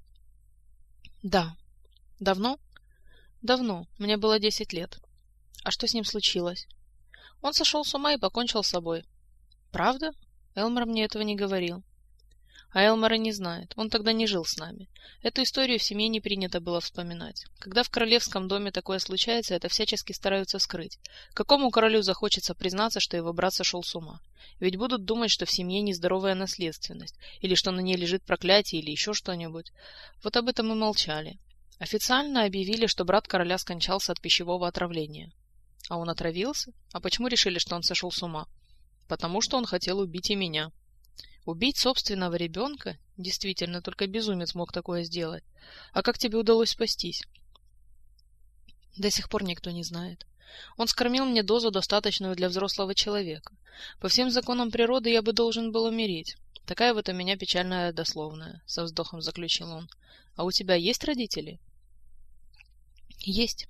[SPEAKER 1] Да. Давно? Давно. Мне было десять лет. А что с ним случилось? Он сошел с ума и покончил с собой. Правда? Элмер мне этого не говорил. А Элмара не знает. Он тогда не жил с нами. Эту историю в семье не принято было вспоминать. Когда в королевском доме такое случается, это всячески стараются скрыть. Какому королю захочется признаться, что его брат сошел с ума? Ведь будут думать, что в семье нездоровая наследственность, или что на ней лежит проклятие, или еще что-нибудь. Вот об этом мы молчали. Официально объявили, что брат короля скончался от пищевого отравления. А он отравился? А почему решили, что он сошел с ума? Потому что он хотел убить и меня. Убить собственного ребенка? Действительно, только безумец мог такое сделать. А как тебе удалось спастись? До сих пор никто не знает. Он скормил мне дозу, достаточную для взрослого человека. По всем законам природы я бы должен был умереть. Такая вот у меня печальная дословная, со вздохом заключил он. А у тебя есть родители? Есть.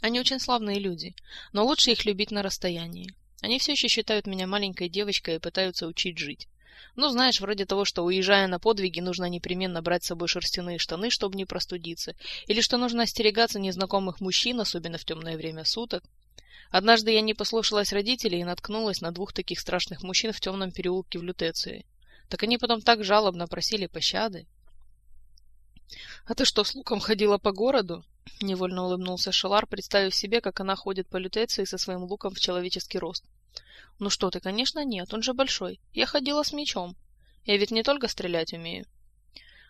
[SPEAKER 1] Они очень славные люди, но лучше их любить на расстоянии. Они все еще считают меня маленькой девочкой и пытаются учить жить. Ну, знаешь, вроде того, что уезжая на подвиги, нужно непременно брать с собой шерстяные штаны, чтобы не простудиться, или что нужно остерегаться незнакомых мужчин, особенно в темное время суток. Однажды я не послушалась родителей и наткнулась на двух таких страшных мужчин в темном переулке в Лютеции. Так они потом так жалобно просили пощады. — А ты что, с луком ходила по городу? — невольно улыбнулся Шелар, представив себе, как она ходит по Лютеции со своим луком в человеческий рост. Ну что ты, конечно, нет, он же большой. Я ходила с мечом. Я ведь не только стрелять умею.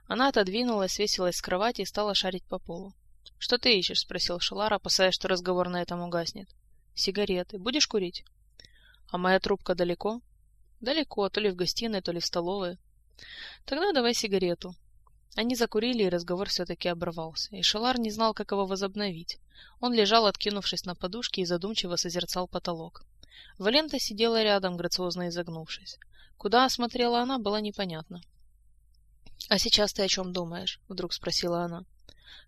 [SPEAKER 1] Она отодвинулась, свесилась с кровати и стала шарить по полу. «Что ты ищешь?» — спросил Шелар, опасаясь, что разговор на этом угаснет. «Сигареты. Будешь курить?» «А моя трубка далеко?» «Далеко, то ли в гостиной, то ли в столовой». «Тогда давай сигарету». Они закурили, и разговор все-таки оборвался, и Шелар не знал, как его возобновить. Он лежал, откинувшись на подушке, и задумчиво созерцал потолок. Валента сидела рядом, грациозно изогнувшись. Куда смотрела она, было непонятно. — А сейчас ты о чем думаешь? — вдруг спросила она.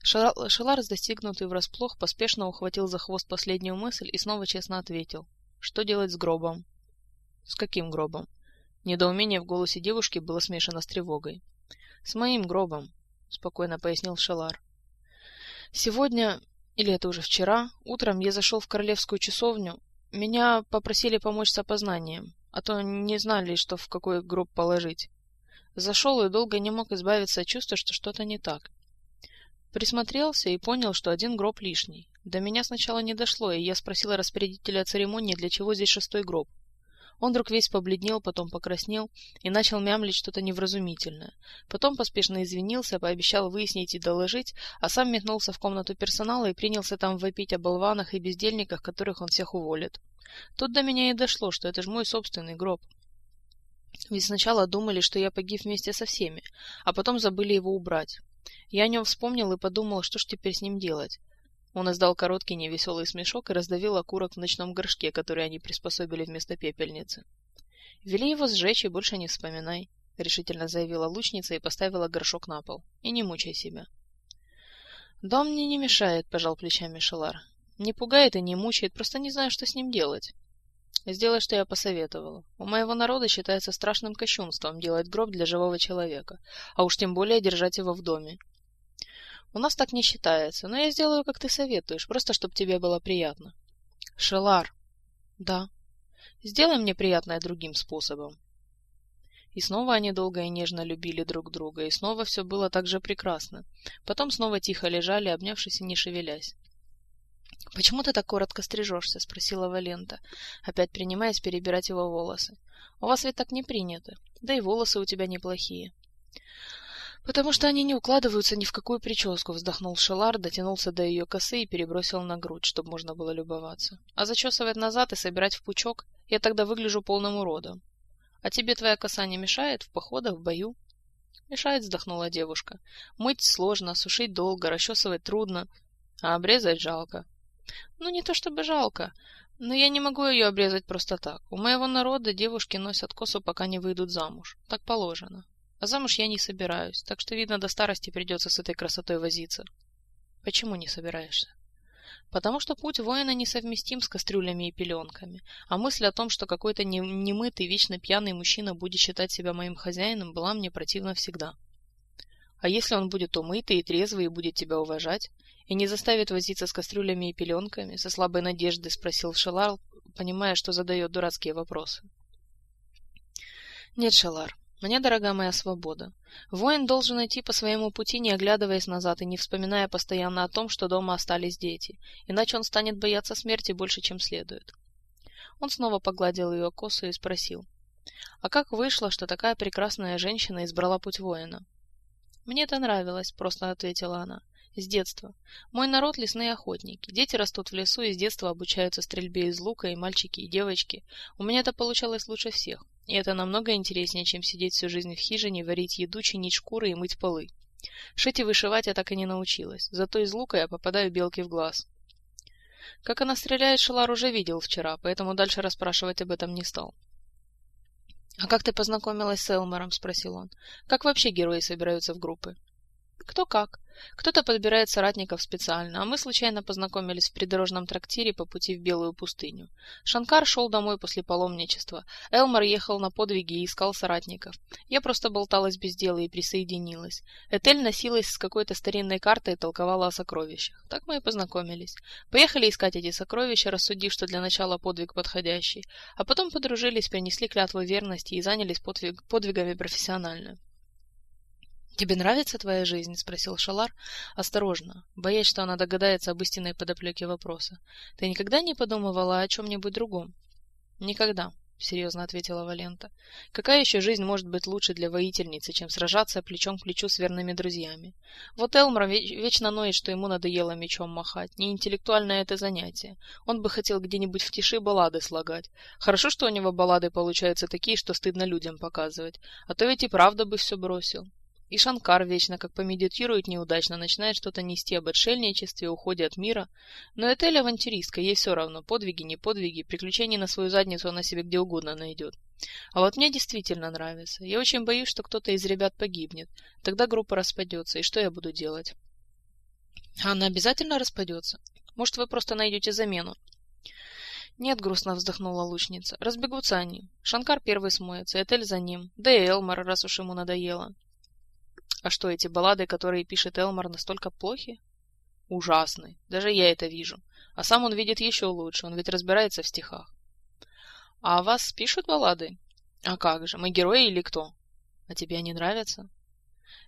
[SPEAKER 1] Шелар, достигнутый врасплох, поспешно ухватил за хвост последнюю мысль и снова честно ответил. — Что делать с гробом? — С каким гробом? Недоумение в голосе девушки было смешано с тревогой. — С моим гробом, — спокойно пояснил Шелар. — Сегодня, или это уже вчера, утром я зашел в королевскую часовню меня попросили помочь с опознанием. а то не знали, что в какой гроб положить. Зашел и долго не мог избавиться от чувства, что что-то не так. Присмотрелся и понял, что один гроб лишний. До меня сначала не дошло, и я спросила распорядителя церемонии, для чего здесь шестой гроб. Он вдруг весь побледнел, потом покраснел и начал мямлить что-то невразумительное. Потом поспешно извинился, пообещал выяснить и доложить, а сам метнулся в комнату персонала и принялся там вопить о болванах и бездельниках, которых он всех уволит. Тут до меня и дошло, что это же мой собственный гроб. Ведь сначала думали, что я погиб вместе со всеми, а потом забыли его убрать. Я о нем вспомнил и подумал, что ж теперь с ним делать. Он издал короткий невеселый смешок и раздавил окурок в ночном горшке, который они приспособили вместо пепельницы. «Вели его сжечь и больше не вспоминай», — решительно заявила лучница и поставила горшок на пол. «И не мучай себя». «Дом мне не мешает», — пожал плечами Шелар. «Не пугает и не мучает, просто не знаю, что с ним делать». Сделай, что я посоветовала. У моего народа считается страшным кощунством делать гроб для живого человека, а уж тем более держать его в доме. У нас так не считается, но я сделаю, как ты советуешь, просто чтобы тебе было приятно. Шелар. Да. Сделай мне приятное другим способом. И снова они долго и нежно любили друг друга, и снова все было так же прекрасно. Потом снова тихо лежали, обнявшись и не шевелясь. — Почему ты так коротко стрижешься? — спросила Валента, опять принимаясь перебирать его волосы. — У вас ведь так не принято. Да и волосы у тебя неплохие. — Потому что они не укладываются ни в какую прическу, — вздохнул Шелар, дотянулся до ее косы и перебросил на грудь, чтобы можно было любоваться. — А зачесывать назад и собирать в пучок я тогда выгляжу полным уродом. — А тебе твоя коса не мешает в походах, в бою? — Мешает, — вздохнула девушка. — Мыть сложно, сушить долго, расчесывать трудно, а обрезать жалко. Ну, не то чтобы жалко, но я не могу ее обрезать просто так. У моего народа девушки носят косу, пока не выйдут замуж. Так положено. А замуж я не собираюсь, так что, видно, до старости придется с этой красотой возиться. Почему не собираешься? Потому что путь воина несовместим с кастрюлями и пеленками, а мысль о том, что какой-то немытый, вечно пьяный мужчина будет считать себя моим хозяином, была мне противна всегда. А если он будет умытый и трезвый и будет тебя уважать? И не заставит возиться с кастрюлями и пеленками? Со слабой надеждой спросил Шелар, понимая, что задает дурацкие вопросы. Нет, Шелар, мне дорога моя свобода. Воин должен идти по своему пути, не оглядываясь назад и не вспоминая постоянно о том, что дома остались дети, иначе он станет бояться смерти больше, чем следует. Он снова погладил ее косу и спросил. «А как вышло, что такая прекрасная женщина избрала путь воина?» «Мне это нравилось», — просто ответила она. «С детства. Мой народ — лесные охотники. Дети растут в лесу и с детства обучаются стрельбе из лука, и мальчики, и девочки. У меня это получалось лучше всех. И это намного интереснее, чем сидеть всю жизнь в хижине, варить еду, чинить шкуры и мыть полы. Шить и вышивать я так и не научилась. Зато из лука я попадаю белке в глаз. Как она стреляет, Шелар уже видел вчера, поэтому дальше расспрашивать об этом не стал. «А как ты познакомилась с Элмором?» — спросил он. «Как вообще герои собираются в группы?» «Кто как. Кто-то подбирает соратников специально, а мы случайно познакомились в придорожном трактире по пути в Белую пустыню. Шанкар шел домой после паломничества. Элмор ехал на подвиги и искал соратников. Я просто болталась без дела и присоединилась. Этель носилась с какой-то старинной картой и толковала о сокровищах. Так мы и познакомились. Поехали искать эти сокровища, рассудив, что для начала подвиг подходящий. А потом подружились, принесли клятву верности и занялись подвиг, подвигами профессионально. «Тебе нравится твоя жизнь?» — спросил Шалар, осторожно, боясь, что она догадается об истинной подоплеке вопроса. «Ты никогда не подумывала о чем-нибудь другом?» «Никогда», — серьезно ответила Валента. «Какая еще жизнь может быть лучше для воительницы, чем сражаться плечом к плечу с верными друзьями? Вот Элмор вечно ноет, что ему надоело мечом махать. Не интеллектуальное это занятие. Он бы хотел где-нибудь в тиши баллады слагать. Хорошо, что у него баллады получаются такие, что стыдно людям показывать. А то ведь и правда бы все бросил. И Шанкар вечно, как помедитирует неудачно, начинает что-то нести об отшельничестве, уходе от мира. Но Этель авантюристка, ей все равно, подвиги, не подвиги, приключений на свою задницу она себе где угодно найдет. А вот мне действительно нравится. Я очень боюсь, что кто-то из ребят погибнет. Тогда группа распадется, и что я буду делать? Она обязательно распадется? Может, вы просто найдете замену? Нет, грустно вздохнула лучница. Разбегутся они. Шанкар первый смоется, Этель за ним. Да и Элмар, раз уж ему надоело. А что, эти баллады, которые пишет Элмар, настолько плохи? Ужасны. Даже я это вижу. А сам он видит еще лучше, он ведь разбирается в стихах. А вас пишут баллады? А как же, мы герои или кто? А тебе они нравятся?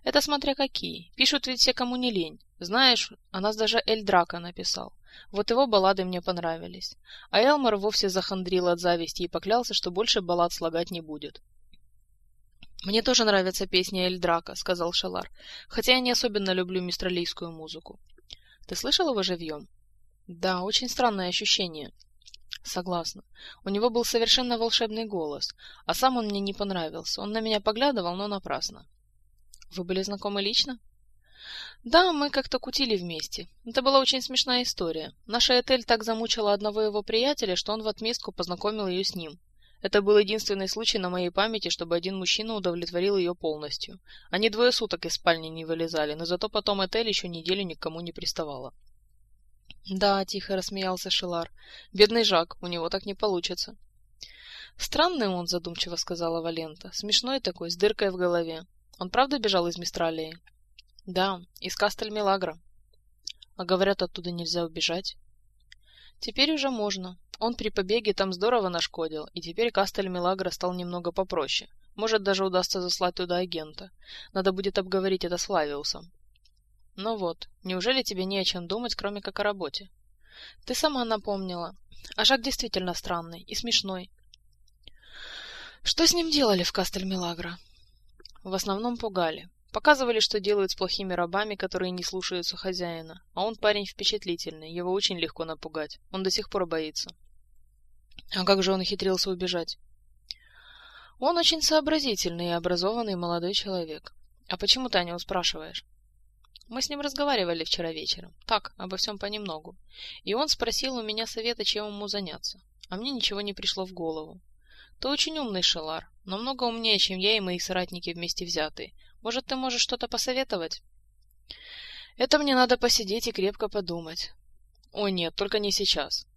[SPEAKER 1] Это смотря какие. Пишут ведь все, кому не лень. Знаешь, о нас даже Эль Драка написал. Вот его баллады мне понравились. А Элмор вовсе захандрил от зависти и поклялся, что больше баллад слагать не будет. «Мне тоже нравятся песни Эль Драка», — сказал Шалар, «хотя я не особенно люблю мистралийскую музыку». «Ты слышал его живьем?» «Да, очень странное ощущение». Согласна. У него был совершенно волшебный голос, а сам он мне не понравился. Он на меня поглядывал, но напрасно. Вы были знакомы лично? Да, мы как-то кутили вместе. Это была очень смешная история. Наша Этель так замучила одного его приятеля, что он в отместку познакомил ее с ним. Это был единственный случай на моей памяти, чтобы один мужчина удовлетворил ее полностью. Они двое суток из спальни не вылезали, но зато потом Этель еще неделю никому не приставала. Да, тихо рассмеялся Шилар. Бедный Жак, у него так не получится. Странный он, задумчиво сказала Валента. Смешной такой, с дыркой в голове. Он правда бежал из Мистралии? Да, из Кастель-Милагра. А говорят, оттуда нельзя убежать. Теперь уже можно. Он при побеге там здорово нашкодил, и теперь Кастель-Милагра стал немного попроще. Может, даже удастся заслать туда агента. Надо будет обговорить это с Флавиусом. Ну вот, неужели тебе не о чем думать, кроме как о работе? Ты сама напомнила. А Жак действительно странный и смешной. Что с ним делали в Кастель-Милагро? В основном пугали. Показывали, что делают с плохими рабами, которые не слушаются хозяина. А он парень впечатлительный, его очень легко напугать. Он до сих пор боится. А как же он ухитрился убежать? Он очень сообразительный и образованный молодой человек. А почему ты о него спрашиваешь? Мы с ним разговаривали вчера вечером. Так, обо всем понемногу. И он спросил у меня совета, чем ему заняться. А мне ничего не пришло в голову. Ты очень умный, Шелар, но много умнее, чем я и мои соратники вместе взятые. Может, ты можешь что-то посоветовать? Это мне надо посидеть и крепко подумать. О нет, только не сейчас.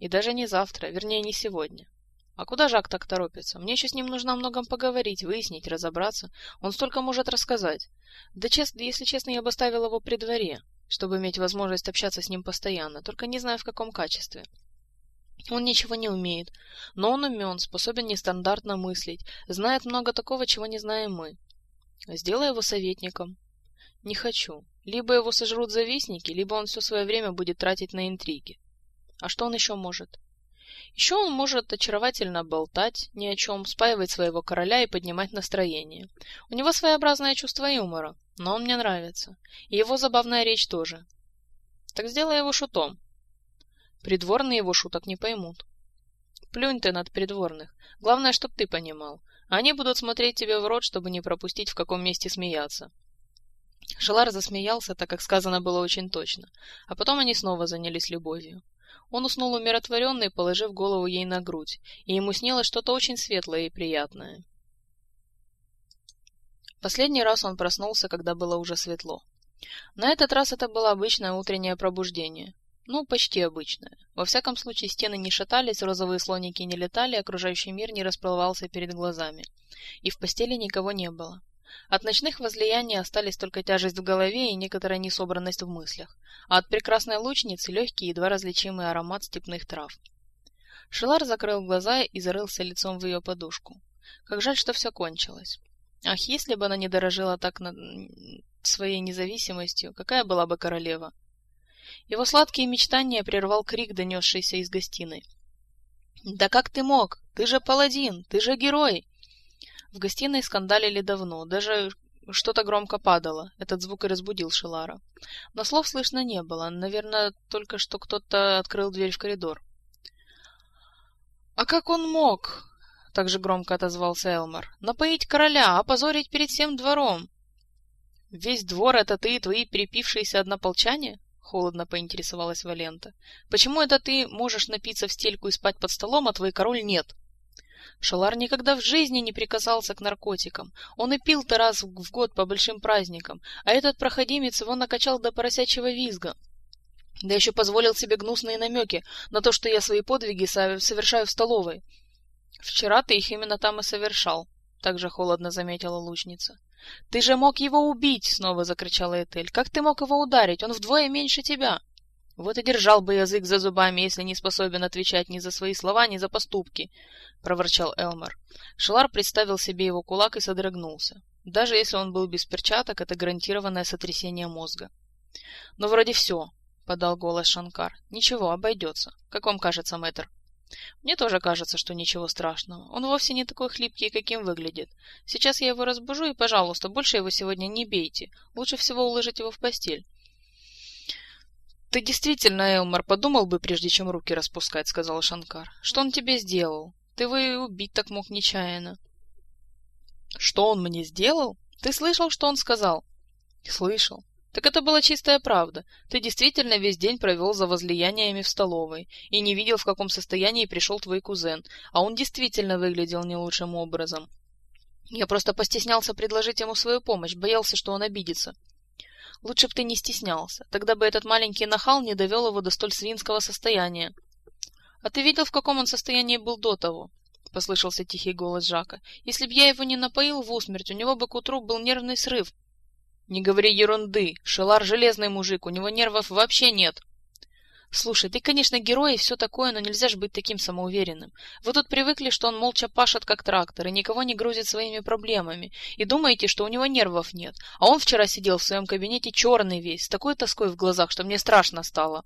[SPEAKER 1] И даже не завтра, вернее, не сегодня. А куда Жак так торопится? Мне еще с ним нужно о многом поговорить, выяснить, разобраться. Он столько может рассказать. Да, честно, если честно, я бы ставил его при дворе, чтобы иметь возможность общаться с ним постоянно, только не знаю в каком качестве. Он ничего не умеет, но он умен, способен нестандартно мыслить, знает много такого, чего не знаем мы. Сделай его советником. Не хочу. Либо его сожрут завистники, либо он все свое время будет тратить на интриги. А что он еще может? Еще он может очаровательно болтать ни о чем, спаивать своего короля и поднимать настроение. У него своеобразное чувство юмора, но он мне нравится. И его забавная речь тоже. Так сделай его шутом. Придворные его шуток не поймут. Плюнь ты над придворных. Главное, чтоб ты понимал. Они будут смотреть тебе в рот, чтобы не пропустить, в каком месте смеяться. Шелар засмеялся, так как сказано было очень точно. А потом они снова занялись любовью. Он уснул умиротворенный, положив голову ей на грудь, и ему снилось что-то очень светлое и приятное. Последний раз он проснулся, когда было уже светло. На этот раз это было обычное утреннее пробуждение. Ну, почти обычное. Во всяком случае, стены не шатались, розовые слоники не летали, окружающий мир не расплывался перед глазами. И в постели никого не было. От ночных возлияний остались только тяжесть в голове и некоторая несобранность в мыслях, а от прекрасной лучницы легкий, едва различимый аромат степных трав. Шелар закрыл глаза и зарылся лицом в ее подушку. Как жаль, что все кончилось. Ах, если бы она не дорожила так над... своей независимостью, какая была бы королева? Его сладкие мечтания прервал крик, донесшийся из гостиной. «Да как ты мог? Ты же паладин! Ты же герой!» В гостиной скандалили давно, даже что-то громко падало. Этот звук и разбудил Шелара. Но слов слышно не было. Наверное, только что кто-то открыл дверь в коридор. «А как он мог?» — так же громко отозвался Элмар. «Напоить короля, опозорить перед всем двором!» «Весь двор — это ты и твои перепившиеся однополчане?» — холодно поинтересовалась Валента. «Почему это ты можешь напиться в стельку и спать под столом, а твой король нет?» Шалар никогда в жизни не прикасался к наркотикам. Он и пил-то раз в год по большим праздникам, а этот проходимец его накачал до поросячьего визга. Да еще позволил себе гнусные намеки на то, что я свои подвиги совершаю в столовой. Вчера ты их именно там и совершал, — также холодно заметила лучница. — Ты же мог его убить! — снова закричала Этель. — Как ты мог его ударить? Он вдвое меньше тебя! Вот и держал бы язык за зубами, если не способен отвечать ни за свои слова, ни за поступки, — проворчал Элмер. Шелар представил себе его кулак и содрогнулся. Даже если он был без перчаток, это гарантированное сотрясение мозга. — Но вроде все, — подал голос Шанкар. — Ничего, обойдется. Как вам кажется, мэтр? — Мне тоже кажется, что ничего страшного. Он вовсе не такой хлипкий, каким выглядит. Сейчас я его разбужу, и, пожалуйста, больше его сегодня не бейте. Лучше всего уложить его в постель. «Ты действительно, Элмар, подумал бы, прежде чем руки распускать», — сказал Шанкар. «Что он тебе сделал? Ты его и убить так мог нечаянно». «Что он мне сделал? Ты слышал, что он сказал?» «Слышал. Так это была чистая правда. Ты действительно весь день провел за возлияниями в столовой и не видел, в каком состоянии пришел твой кузен, а он действительно выглядел не лучшим образом. Я просто постеснялся предложить ему свою помощь, боялся, что он обидится. Лучше б ты не стеснялся. Тогда бы этот маленький нахал не довел его до столь свинского состояния. — А ты видел, в каком он состоянии был до того? — послышался тихий голос Жака. — Если б я его не напоил в усмерть, у него бы к утру был нервный срыв. — Не говори ерунды. Шелар железный мужик, у него нервов вообще нет. Слушай, ты, конечно, герой и все такое, но нельзя же быть таким самоуверенным. Вы тут привыкли, что он молча пашет, как трактор, и никого не грузит своими проблемами, и думаете, что у него нервов нет. А он вчера сидел в своем кабинете черный весь, с такой тоской в глазах, что мне страшно стало.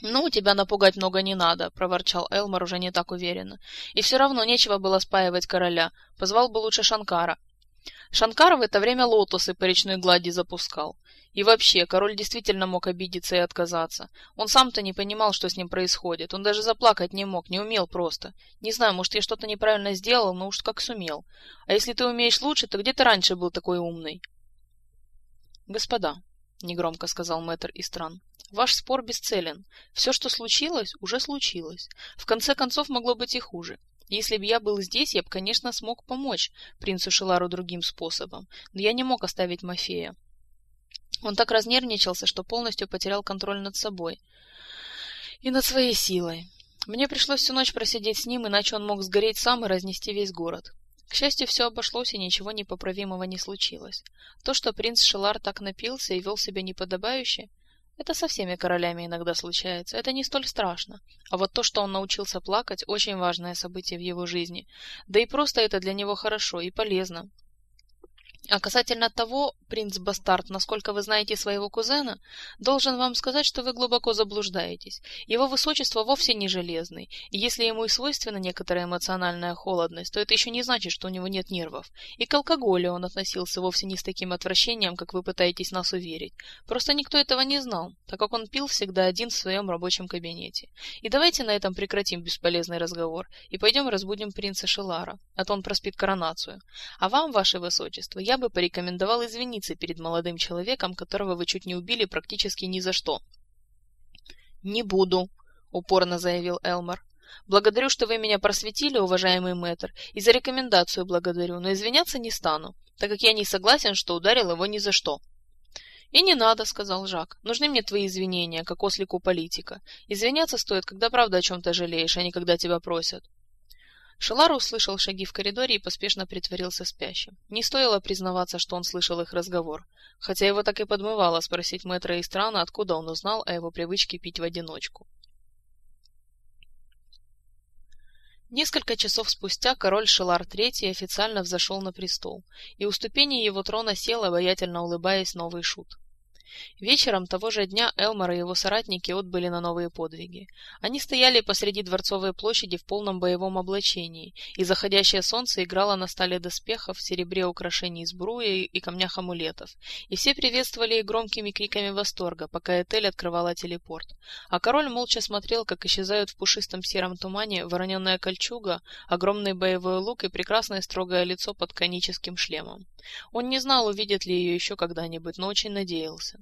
[SPEAKER 1] «Ну, тебя напугать много не надо», — проворчал Элмар уже не так уверенно. «И все равно нечего было спаивать короля. Позвал бы лучше Шанкара». Шанкар в это время лотосы по речной глади запускал. И вообще, король действительно мог обидеться и отказаться. Он сам-то не понимал, что с ним происходит. Он даже заплакать не мог, не умел просто. Не знаю, может, я что-то неправильно сделал, но уж как сумел. А если ты умеешь лучше, то где ты раньше был такой умный? Господа, — негромко сказал мэтр Истран, — ваш спор бесцелен. Все, что случилось, уже случилось. В конце концов, могло быть и хуже. Если бы я был здесь, я бы, конечно, смог помочь принцу Шелару другим способом, но я не мог оставить Мафея. Он так разнервничался, что полностью потерял контроль над собой и над своей силой. Мне пришлось всю ночь просидеть с ним, иначе он мог сгореть сам и разнести весь город. К счастью, все обошлось, и ничего непоправимого не случилось. То, что принц Шелар так напился и вел себя неподобающе, это со всеми королями иногда случается, это не столь страшно. А вот то, что он научился плакать, очень важное событие в его жизни. Да и просто это для него хорошо и полезно. А касательно того, принц Бастард, насколько вы знаете своего кузена, должен вам сказать, что вы глубоко заблуждаетесь. Его высочество вовсе не железный, и если ему и свойственна некоторая эмоциональная холодность, то это еще не значит, что у него нет нервов. И к алкоголю он относился вовсе не с таким отвращением, как вы пытаетесь нас уверить. Просто никто этого не знал, так как он пил всегда один в своем рабочем кабинете. И давайте на этом прекратим бесполезный разговор и пойдем разбудим принца Шелара, а то он проспит коронацию. А вам, ваше высочество, я бы порекомендовал извиниться перед молодым человеком, которого вы чуть не убили практически ни за что. «Не буду», — упорно заявил Элмар. «Благодарю, что вы меня просветили, уважаемый мэтр, и за рекомендацию благодарю, но извиняться не стану, так как я не согласен, что ударил его ни за что». «И не надо», — сказал Жак. «Нужны мне твои извинения, как ослику политика. Извиняться стоит, когда правда о чем-то жалеешь, а не когда тебя просят». Шелар услышал шаги в коридоре и поспешно притворился спящим. Не стоило признаваться, что он слышал их разговор, хотя его так и подмывало спросить мэтра Истрана, откуда он узнал о его привычке пить в одиночку. Несколько часов спустя король Шелар III официально взошел на престол, и у ступени его трона сел, обаятельно улыбаясь, новый шут. Вечером того же дня Элмар и его соратники отбыли на новые подвиги. Они стояли посреди Дворцовой площади в полном боевом облачении, и заходящее солнце играло на стале доспехов, серебре украшений сбруи и камнях амулетов, и все приветствовали их громкими криками восторга, пока Этель открывала телепорт. А король молча смотрел, как исчезают в пушистом сером тумане вороненная кольчуга, огромный боевой лук и прекрасное строгое лицо под коническим шлемом. Он не знал, увидит ли ее еще когда-нибудь, но очень надеялся.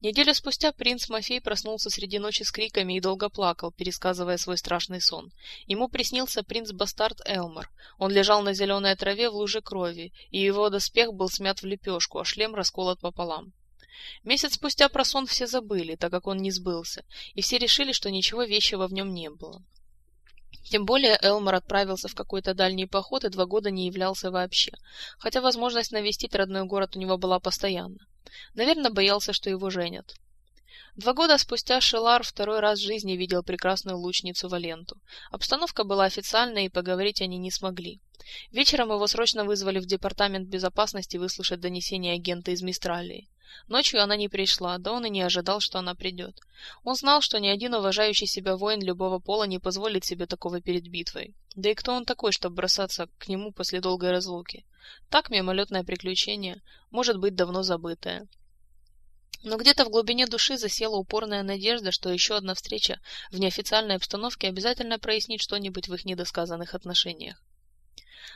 [SPEAKER 1] Неделю спустя принц Мафей проснулся среди ночи с криками и долго плакал, пересказывая свой страшный сон. Ему приснился принц-бастард Элмар. Он лежал на зеленой траве в луже крови, и его доспех был смят в лепешку, а шлем расколот пополам. Месяц спустя про сон все забыли, так как он не сбылся, и все решили, что ничего вещего в нем не было. Тем более Элмар отправился в какой-то дальний поход и два года не являлся вообще, хотя возможность навестить родной город у него была постоянно. Наверное, боялся, что его женят. Два года спустя Шелар второй раз в жизни видел прекрасную лучницу Валенту. Обстановка была официальная, и поговорить они не смогли. Вечером его срочно вызвали в департамент безопасности выслушать донесение агента из Мистралии. Ночью она не пришла, да он и не ожидал, что она придет. Он знал, что ни один уважающий себя воин любого пола не позволит себе такого перед битвой. Да и кто он такой, чтобы бросаться к нему после долгой разлуки? Так мимолетное приключение, может быть, давно забытое. Но где-то в глубине души засела упорная надежда, что еще одна встреча в неофициальной обстановке обязательно прояснит что-нибудь в их недосказанных отношениях.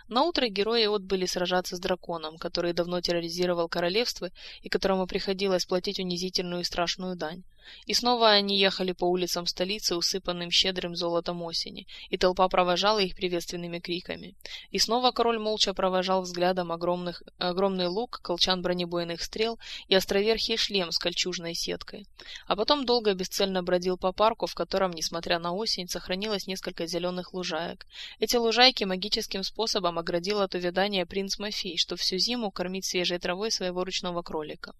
[SPEAKER 1] На утро герои отбыли сражаться с драконом, который давно терроризировал королевство и которому приходилось платить унизительную и страшную дань. И снова они ехали по улицам столицы, усыпанным щедрым золотом осени, и толпа провожала их приветственными криками. И снова король молча провожал взглядом огромных, огромный лук, колчан бронебойных стрел и островерхий шлем с кольчужной сеткой. А потом долго бесцельно бродил по парку, в котором, несмотря на осень, сохранилось несколько зеленых лужаек. Эти лужайки магическим способом оградил от увядания принц Мафей, что всю зиму кормить свежей травой своего ручного кролика.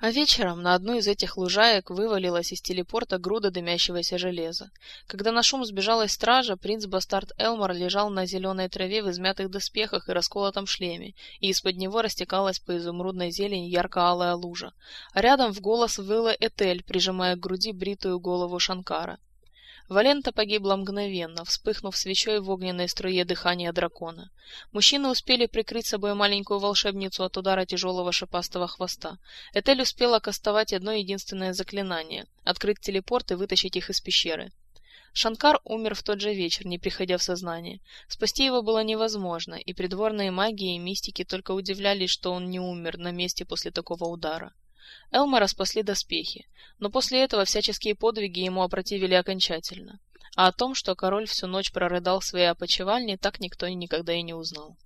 [SPEAKER 1] А вечером на одну из этих лужаек вывалилась из телепорта груда дымящегося железа. Когда на шум сбежалась стража, принц-бастард Элмар лежал на зеленой траве в измятых доспехах и расколотом шлеме, и из-под него растекалась по изумрудной зелени ярко-алая лужа. А рядом в голос выла Этель, прижимая к груди бритую голову Шанкара. Валента погибла мгновенно, вспыхнув свечой в огненной струе дыхания дракона. Мужчины успели прикрыть собой маленькую волшебницу от удара тяжелого шипастого хвоста. Этель успела кастовать одно единственное заклинание — открыть телепорт и вытащить их из пещеры. Шанкар умер в тот же вечер, не приходя в сознание. Спасти его было невозможно, и придворные маги и мистики только удивлялись, что он не умер на месте после такого удара. Элмара спасли доспехи, но после этого всяческие подвиги ему опротивили окончательно. А о том, что король всю ночь прорыдал в своей опочивальне, так никто никогда и не узнал.